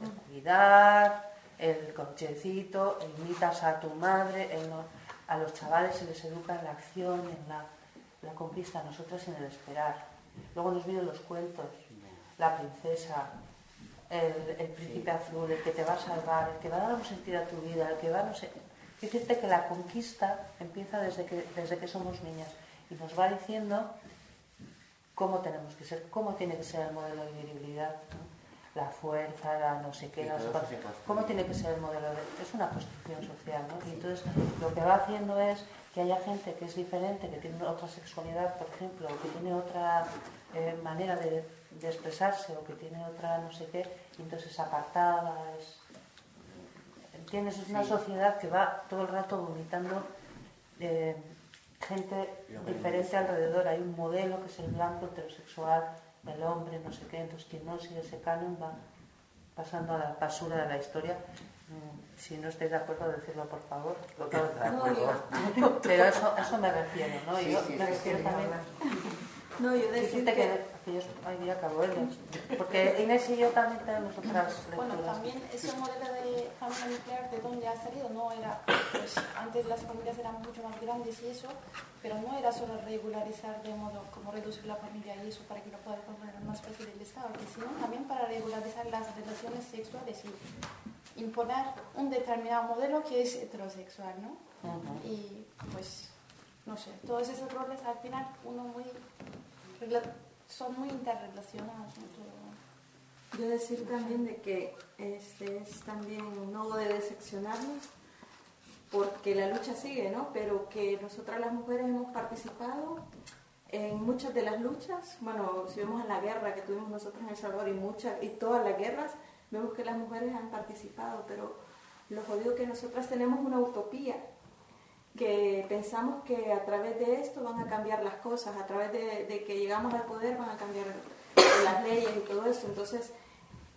Speaker 2: El cuidar, el cochecito, imitas a tu madre, a los chavales se les educa en la acción, en la, conquista, a nosotros en el esperar. Luego nos vienen los cuentos, la princesa, el, príncipe azul, el que te va a salvar, el que va a dar un sentido a tu vida, el que va, no sé, Decirte que la conquista empieza desde que, desde que somos niñas y nos va diciendo cómo tenemos que ser, cómo tiene que ser el modelo de virilidad, la fuerza, la no sé qué, las cómo tiene que ser el modelo de... Es una construcción social, ¿no? Y entonces lo que va haciendo es que haya gente que es diferente, que tiene otra sexualidad, por ejemplo, o que tiene otra eh, manera de, de, expresarse, o que tiene otra no sé qué, y entonces es apartada, es tienes una sociedad que va todo el rato vomitando eh, gente diferente alrededor. Hay un modelo que es el blanco heterosexual, el hombre, no sé qué. Entonces, quien no sigue ese canon va pasando a la basura de la historia. Mm, si no estáis de acuerdo, decirlo por favor. Pero eso, eso me refiero, ¿no? yo me refiero también.
Speaker 3: No, yo decirte
Speaker 2: que, que yo ay, día acabo porque Inés y yo también tenemos otras
Speaker 4: Bueno, también ese modelo de familia nuclear de dónde ha salido no era, pues antes las familias eran mucho más grandes y eso, pero no era solo regularizar de modo como reducir la familia y eso para que no pueda controlar más fácil el Estado, sino también para regularizar las relaciones sexuales y imponer un determinado modelo que es heterosexual, ¿no? Y pues no sé, todos esos roles al final uno muy son muy interrelacionados.
Speaker 3: Yo decir también de que este es también nodo de decepcionarnos porque la lucha sigue, ¿no? Pero que nosotras las mujeres hemos participado en muchas de las luchas. Bueno, si vemos en la guerra que tuvimos nosotros en El Salvador y muchas y todas las guerras, vemos que las mujeres han participado, pero lo jodido que nosotras tenemos una utopía que pensamos que a través de esto van a cambiar las cosas, a través de, que llegamos al poder van a cambiar las leyes y todo eso. Entonces,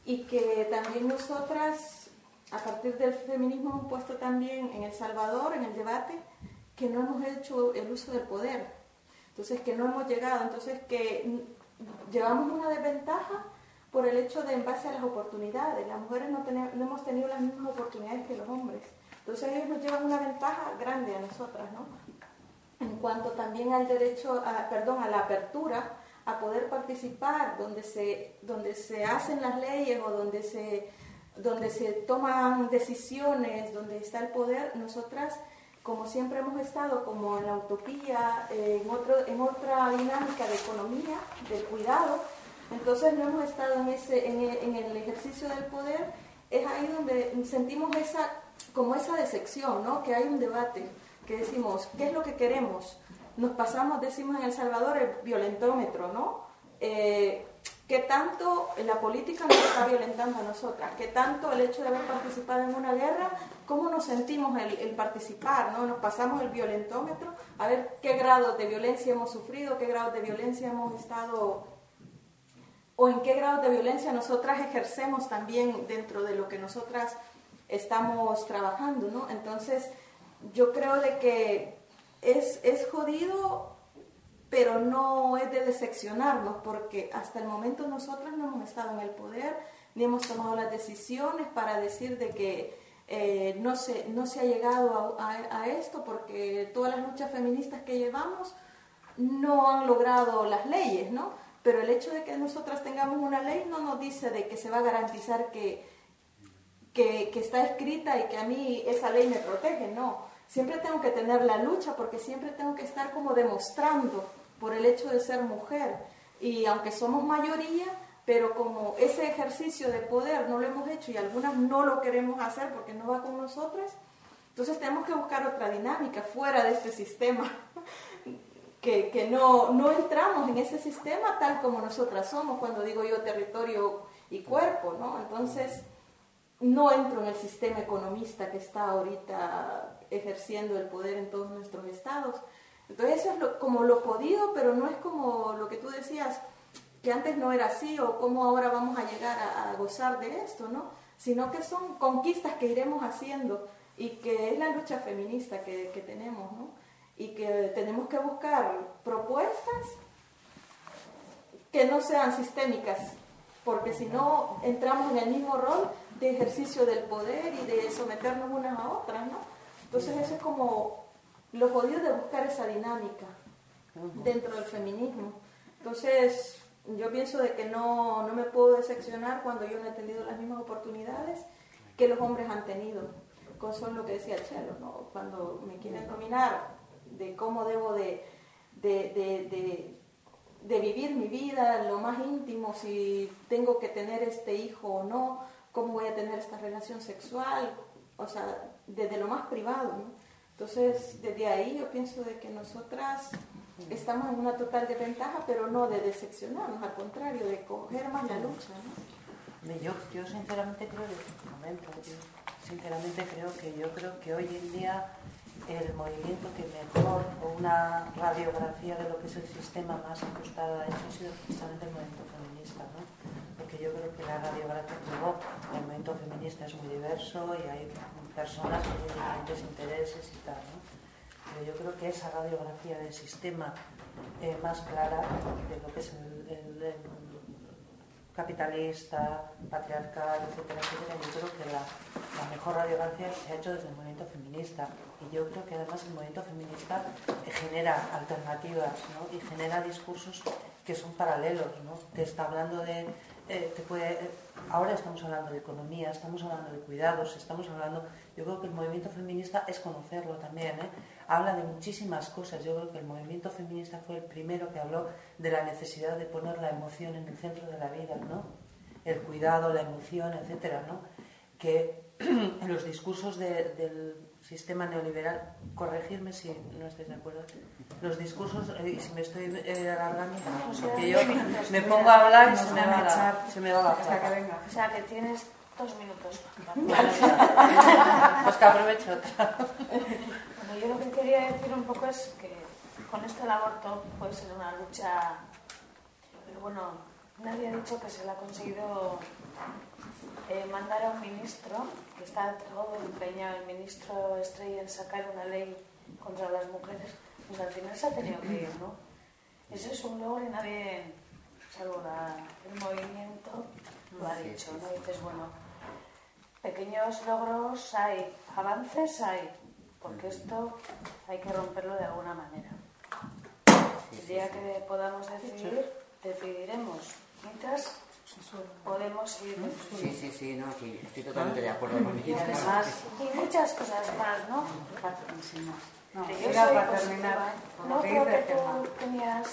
Speaker 3: y que también nosotras, a partir del feminismo, hemos puesto también en El Salvador, en el debate, que no hemos hecho el uso del poder. Entonces que no hemos llegado, entonces que llevamos una desventaja por el hecho de en base a las oportunidades. Las mujeres no, tenemos, no hemos tenido las mismas oportunidades que los hombres. Entonces ellos nos llevan una ventaja grande a nosotras, ¿no? En cuanto también al derecho, perdón, a la apertura, a poder participar, donde se, donde se hacen las leyes o donde se, donde se toman decisiones, donde está el poder, nosotras, como siempre hemos estado, como en la utopía, eh, en, otro, en otra dinámica de economía, del cuidado, entonces no hemos estado en, ese, en, el ejercicio del poder, es ahí donde sentimos esa, como esa decepción, ¿no? que hay un debate, que decimos, ¿qué es lo que queremos? Nos pasamos, decimos en El Salvador, el violentómetro, ¿no? Eh, ¿Qué tanto la política nos está violentando a nosotras? ¿Qué tanto el hecho de haber participado en una guerra? ¿Cómo nos sentimos el, el, participar? ¿no? Nos pasamos el violentómetro a ver qué grados de violencia hemos sufrido, qué grados de violencia hemos estado o en qué grado de violencia nosotras ejercemos también dentro de lo que nosotras estamos trabajando, ¿no? Entonces, yo creo de que es, es jodido, pero no es de decepcionarnos, porque hasta el momento nosotras no hemos estado en el poder, ni hemos tomado las decisiones para decir de que eh, no, se, no se ha llegado a, a, esto, porque todas las luchas feministas que llevamos no han logrado las leyes, ¿no? pero el hecho de que nosotras tengamos una ley no nos dice de que se va a garantizar que, que, está escrita y que a mí esa ley me protege, no. Siempre tengo que tener la lucha porque siempre tengo que estar como demostrando por el hecho de ser mujer. Y aunque somos mayoría, pero como ese ejercicio de poder no lo hemos hecho y algunas no lo queremos hacer porque no va con nosotras, entonces tenemos que buscar otra dinámica fuera de este sistema que, no, no, entramos en ese sistema tal como nosotras somos, cuando digo yo territorio y cuerpo, ¿no? Entonces, no entro en el sistema economista que está ahorita ejerciendo el poder en todos nuestros estados. Entonces, eso es como lo podido, pero no es como lo que tú decías, que antes no era así, o cómo ahora vamos a llegar a, gozar de esto, ¿no? Sino que son conquistas que iremos haciendo y que es la lucha feminista que, que tenemos, ¿no? y que tenemos que buscar propuestas que no sean sistémicas, porque si no entramos en el mismo rol de ejercicio del poder y de someternos unas a otras, ¿no? Entonces eso es como lo jodido de buscar esa dinámica dentro del feminismo. Entonces yo pienso de que no, no me puedo decepcionar cuando yo no he tenido las mismas oportunidades que los hombres han tenido. Con son lo que decía Chelo, ¿no? Cuando me quieren dominar de cómo debo de, de, vivir mi vida, lo más íntimo, si tengo que tener este hijo o no, cómo voy a tener esta relación sexual, o sea, desde lo más privado. Entonces, desde ahí yo pienso de que nosotras estamos en una total desventaja, pero no de decepcionarnos, al contrario, de coger más la lucha.
Speaker 2: Yo, yo sinceramente creo sinceramente creo que yo creo que hoy en día el movimiento que mejor o una radiografía de lo que es el sistema más ajustado ha hecho ha sido precisamente el movimiento feminista, ¿no? Porque yo creo que la radiografía, luego el movimiento feminista es muy diverso y hay personas con diferentes intereses y tal, ¿no? pero yo creo que esa radiografía del sistema eh, más clara de lo que es el, el capitalista, patriarcal, etcétera, etcétera, yo creo que la, la mejor radiografía se ha hecho desde el movimiento feminista. Y yo creo que además el movimiento feminista genera alternativas ¿no? y genera discursos que son paralelos. ¿no? Te está hablando de. Eh, te puede, ahora estamos hablando de economía, estamos hablando de cuidados, estamos hablando. Yo creo que el movimiento feminista es conocerlo también. ¿eh? Habla de muchísimas cosas. Yo creo que el movimiento feminista fue el primero que habló de la necesidad de poner la emoción en el centro de la vida, ¿no? El cuidado, la emoción, etcétera, ¿no? Que en los discursos del sistema neoliberal, corregirme si no estáis de acuerdo, los discursos, eh, si me estoy eh, alargando, porque yo me pongo a hablar y se me, va a, se me va a
Speaker 1: bajar. O sea que tienes dos minutos.
Speaker 2: pues que aprovecho otra.
Speaker 1: Bueno, yo lo que quería decir un poco es que con esto el aborto puede ser una lucha, pero bueno, nadie ha dicho que se la ha conseguido eh, mandar a un ministro, que está todo empeñado el ministro Estrella en sacar una ley contra las mujeres, pues al final se ha tenido que ir, ¿no? Ese es un logro y nadie, salvo el movimiento, lo ha dicho, ¿no? dices, bueno, pequeños logros hay, avances hay, porque esto hay que romperlo de alguna manera. El día que podamos decidir, decidiremos. Mientras podemos ir.
Speaker 8: Sí, sí, sí, no, sí, estoy totalmente de acuerdo con
Speaker 1: Y además, y muchas cosas más, ¿no?
Speaker 6: No,
Speaker 1: yo
Speaker 6: era
Speaker 1: soy
Speaker 6: para terminar.
Speaker 1: ¿eh? No creo que tú tenías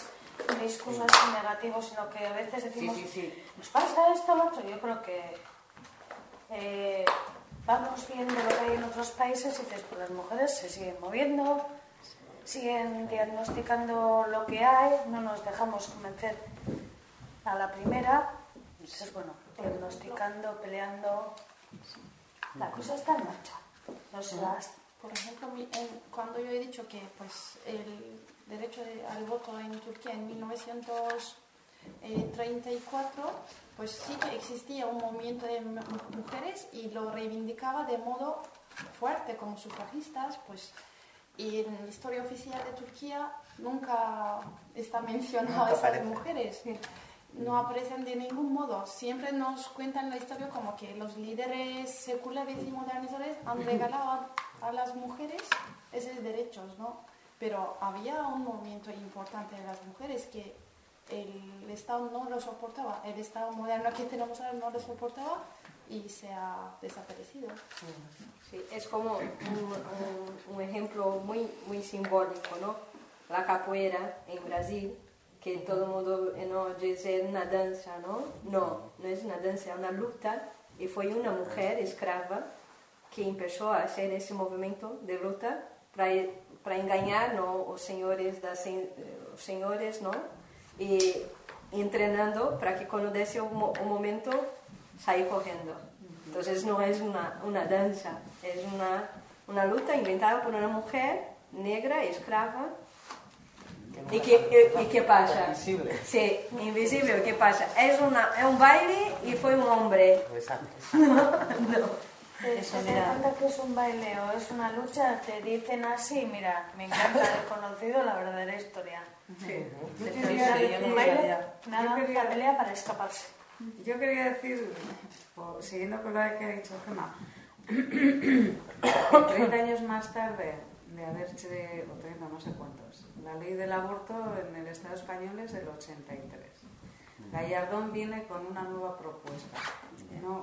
Speaker 1: un discurso así negativo, sino que a veces
Speaker 8: Sí,
Speaker 1: decimos,
Speaker 8: sí, sí.
Speaker 1: nos pasa esto, lo otro. Yo creo que eh, vamos viendo lo que hay en otros países y dices, pues las mujeres se siguen moviendo, siguen diagnosticando lo que hay, no nos dejamos convencer a la primera. Entonces, bueno, diagnosticando, peleando, la cosa está en marcha. No se va a-
Speaker 4: Por ejemplo, cuando yo he dicho que pues, el derecho de- al voto en Turquía en 1934, pues sí que existía un movimiento de mu- mujeres y lo reivindicaba de modo fuerte como sufragistas, pues y en la historia oficial de Turquía nunca está mencionado esas mujeres. No aparecen de ningún modo. Siempre nos cuentan la historia como que los líderes seculares y modernizadores han regalado a, a las mujeres esos derechos, ¿no? Pero había un movimiento importante de las mujeres que el Estado no lo soportaba, el Estado moderno que tenemos ahora no lo soportaba y se ha desaparecido.
Speaker 5: Sí, es como un, un- un ejemplo muy, muy simbólico, ¿no? La capoeira en Brasil, que todo el mundo eh, no dice una danza, ¿no? No, no es una danza, es una lucha. Y fue una mujer esclava que empezó a hacer ese movimiento de lucha para, para engañar ¿no? los señores, das, eh, los señores, ¿no? Y entrenando para que cuando dese un, mo- un momento salir corriendo. Entonces no es una, una danza, es una, una lucha inventada por una mujer negra, esclava. ¿Y qué, y, y qué pasa?
Speaker 7: Invisible.
Speaker 5: Sí, invisible, ¿qué pasa? Es, una, es un baile y fue un hombre.
Speaker 7: Exacto.
Speaker 1: Te,
Speaker 2: Eso,
Speaker 1: te
Speaker 2: mira.
Speaker 1: cuenta que es un baile o es una lucha, te dicen así, mira, me encanta haber conocido la verdadera historia.
Speaker 6: Sí. Yo quería
Speaker 2: sí, yo
Speaker 6: decir-
Speaker 2: no
Speaker 1: baile,
Speaker 6: Yo quería-
Speaker 1: pelea para escaparse.
Speaker 6: Yo quería decir, por- siguiendo con lo que ha dicho Gemma, 30 años más tarde de haberse, o 30, no sé cuántos, la ley del aborto en el Estado español es del 83. Gallardón viene con una nueva propuesta. No,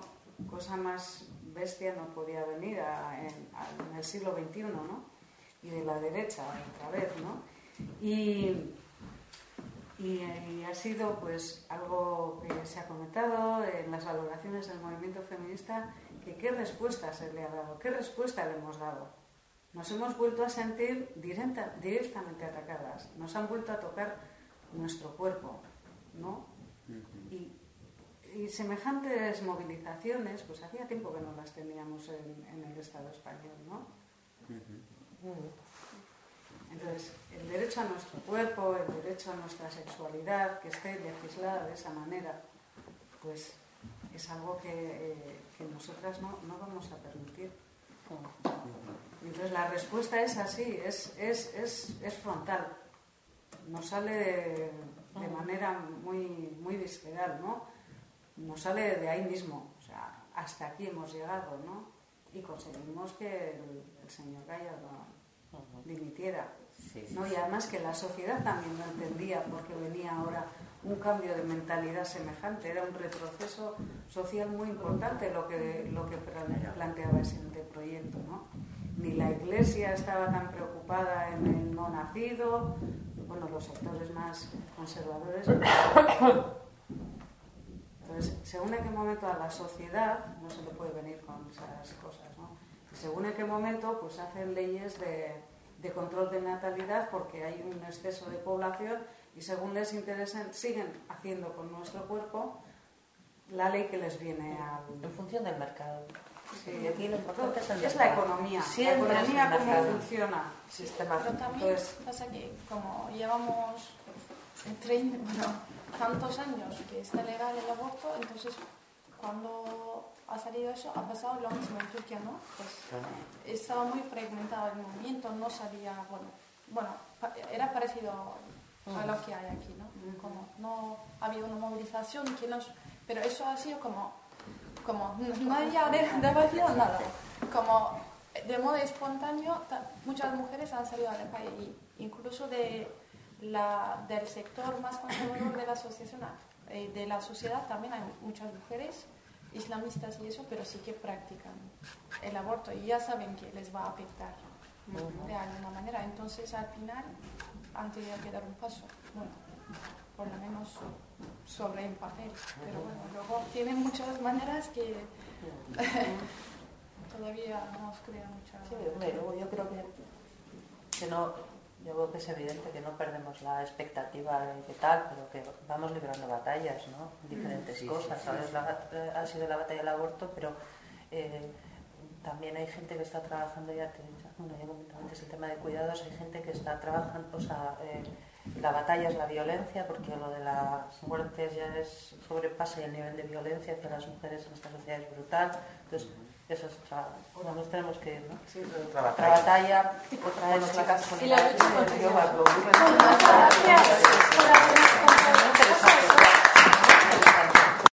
Speaker 6: cosa más bestia no podía venir a- en, a- en el siglo XXI, ¿no? Y de la derecha, otra vez, ¿no? Y, y, y ha sido pues algo que se ha comentado en las valoraciones del movimiento feminista, que qué respuesta se le ha dado, qué respuesta le hemos dado. Nos hemos vuelto a sentir directa- directamente atacadas, nos han vuelto a tocar nuestro cuerpo, ¿no? Y, y semejantes movilizaciones, pues hacía tiempo que no las teníamos en, en el Estado español, ¿no? Entonces, el derecho a nuestro cuerpo, el derecho a nuestra sexualidad, que esté legislada de esa manera, pues es algo que, eh, que nosotras no, no vamos a permitir. Entonces, la respuesta es así, es, es, es, es frontal. Nos sale de, de manera muy, muy visceral, ¿no? Nos sale de ahí mismo, o sea, hasta aquí hemos llegado, ¿no? Y conseguimos que el, el señor Gallardo dimitiera.
Speaker 8: Sí, sí,
Speaker 6: ¿no? Y además que la sociedad también lo entendía porque venía ahora un cambio de mentalidad semejante, era un retroceso social muy importante lo que, lo que plan- planteaba ese proyecto. ¿no? Ni la iglesia estaba tan preocupada en el no nacido, bueno, los sectores más conservadores. Entonces, según en qué momento a la sociedad no se le puede venir con esas cosas, ¿no? Según en qué momento, pues hacen leyes de, de control de natalidad porque hay un exceso de población y según les interesen siguen haciendo con nuestro cuerpo la ley que les viene a...
Speaker 2: En función del mercado.
Speaker 6: Sí.
Speaker 2: Y aquí lo importante es el
Speaker 6: Es la economía,
Speaker 2: Siempre
Speaker 6: la economía cómo
Speaker 2: mercado.
Speaker 6: funciona.
Speaker 7: Sistema.
Speaker 4: Pero también
Speaker 6: Pues-
Speaker 4: pasa que como llevamos en 30, bueno, tantos años que está legal el aborto, entonces cuando ha salido eso ha pasado lo mismo en Turquía, ¿no? Pues estaba muy fragmentado el movimiento, no sabía, bueno, bueno, era parecido a lo que hay aquí, ¿no? Como no había una movilización que nos... Pero eso ha sido como... como no había debatido nada. Como de modo espontáneo, muchas mujeres han salido a la calle, y incluso de la, del sector más conservador de la asociación, eh, de la sociedad, también hay muchas mujeres islamistas y eso, pero sí que practican el aborto y ya saben que les va a afectar de alguna manera. Entonces, al final, han tenido que dar un paso, bueno, por lo menos sobre el papel. Pero bueno, luego tienen muchas maneras que todavía no nos crean mucha...
Speaker 2: Sí, luego yo creo que, que no, yo creo que es evidente que no perdemos la expectativa de tal, pero que vamos librando batallas, ¿no? Diferentes cosas. Eh, ha sido la batalla del aborto, pero eh, también hay gente que está trabajando, ya te bueno, ya antes el tema de cuidados, hay gente que está trabajando, o sea, eh, la batalla es la violencia, porque lo de las muertes ya es sobrepasa y el nivel de violencia hacia las mujeres en esta sociedad es brutal. Entonces, eso es otra, bueno, nos tenemos que ir, ¿no?
Speaker 7: Sí, otra batalla.
Speaker 2: Otra batalla, otra es
Speaker 4: la lucha
Speaker 2: contra
Speaker 4: Gracias por habernos contado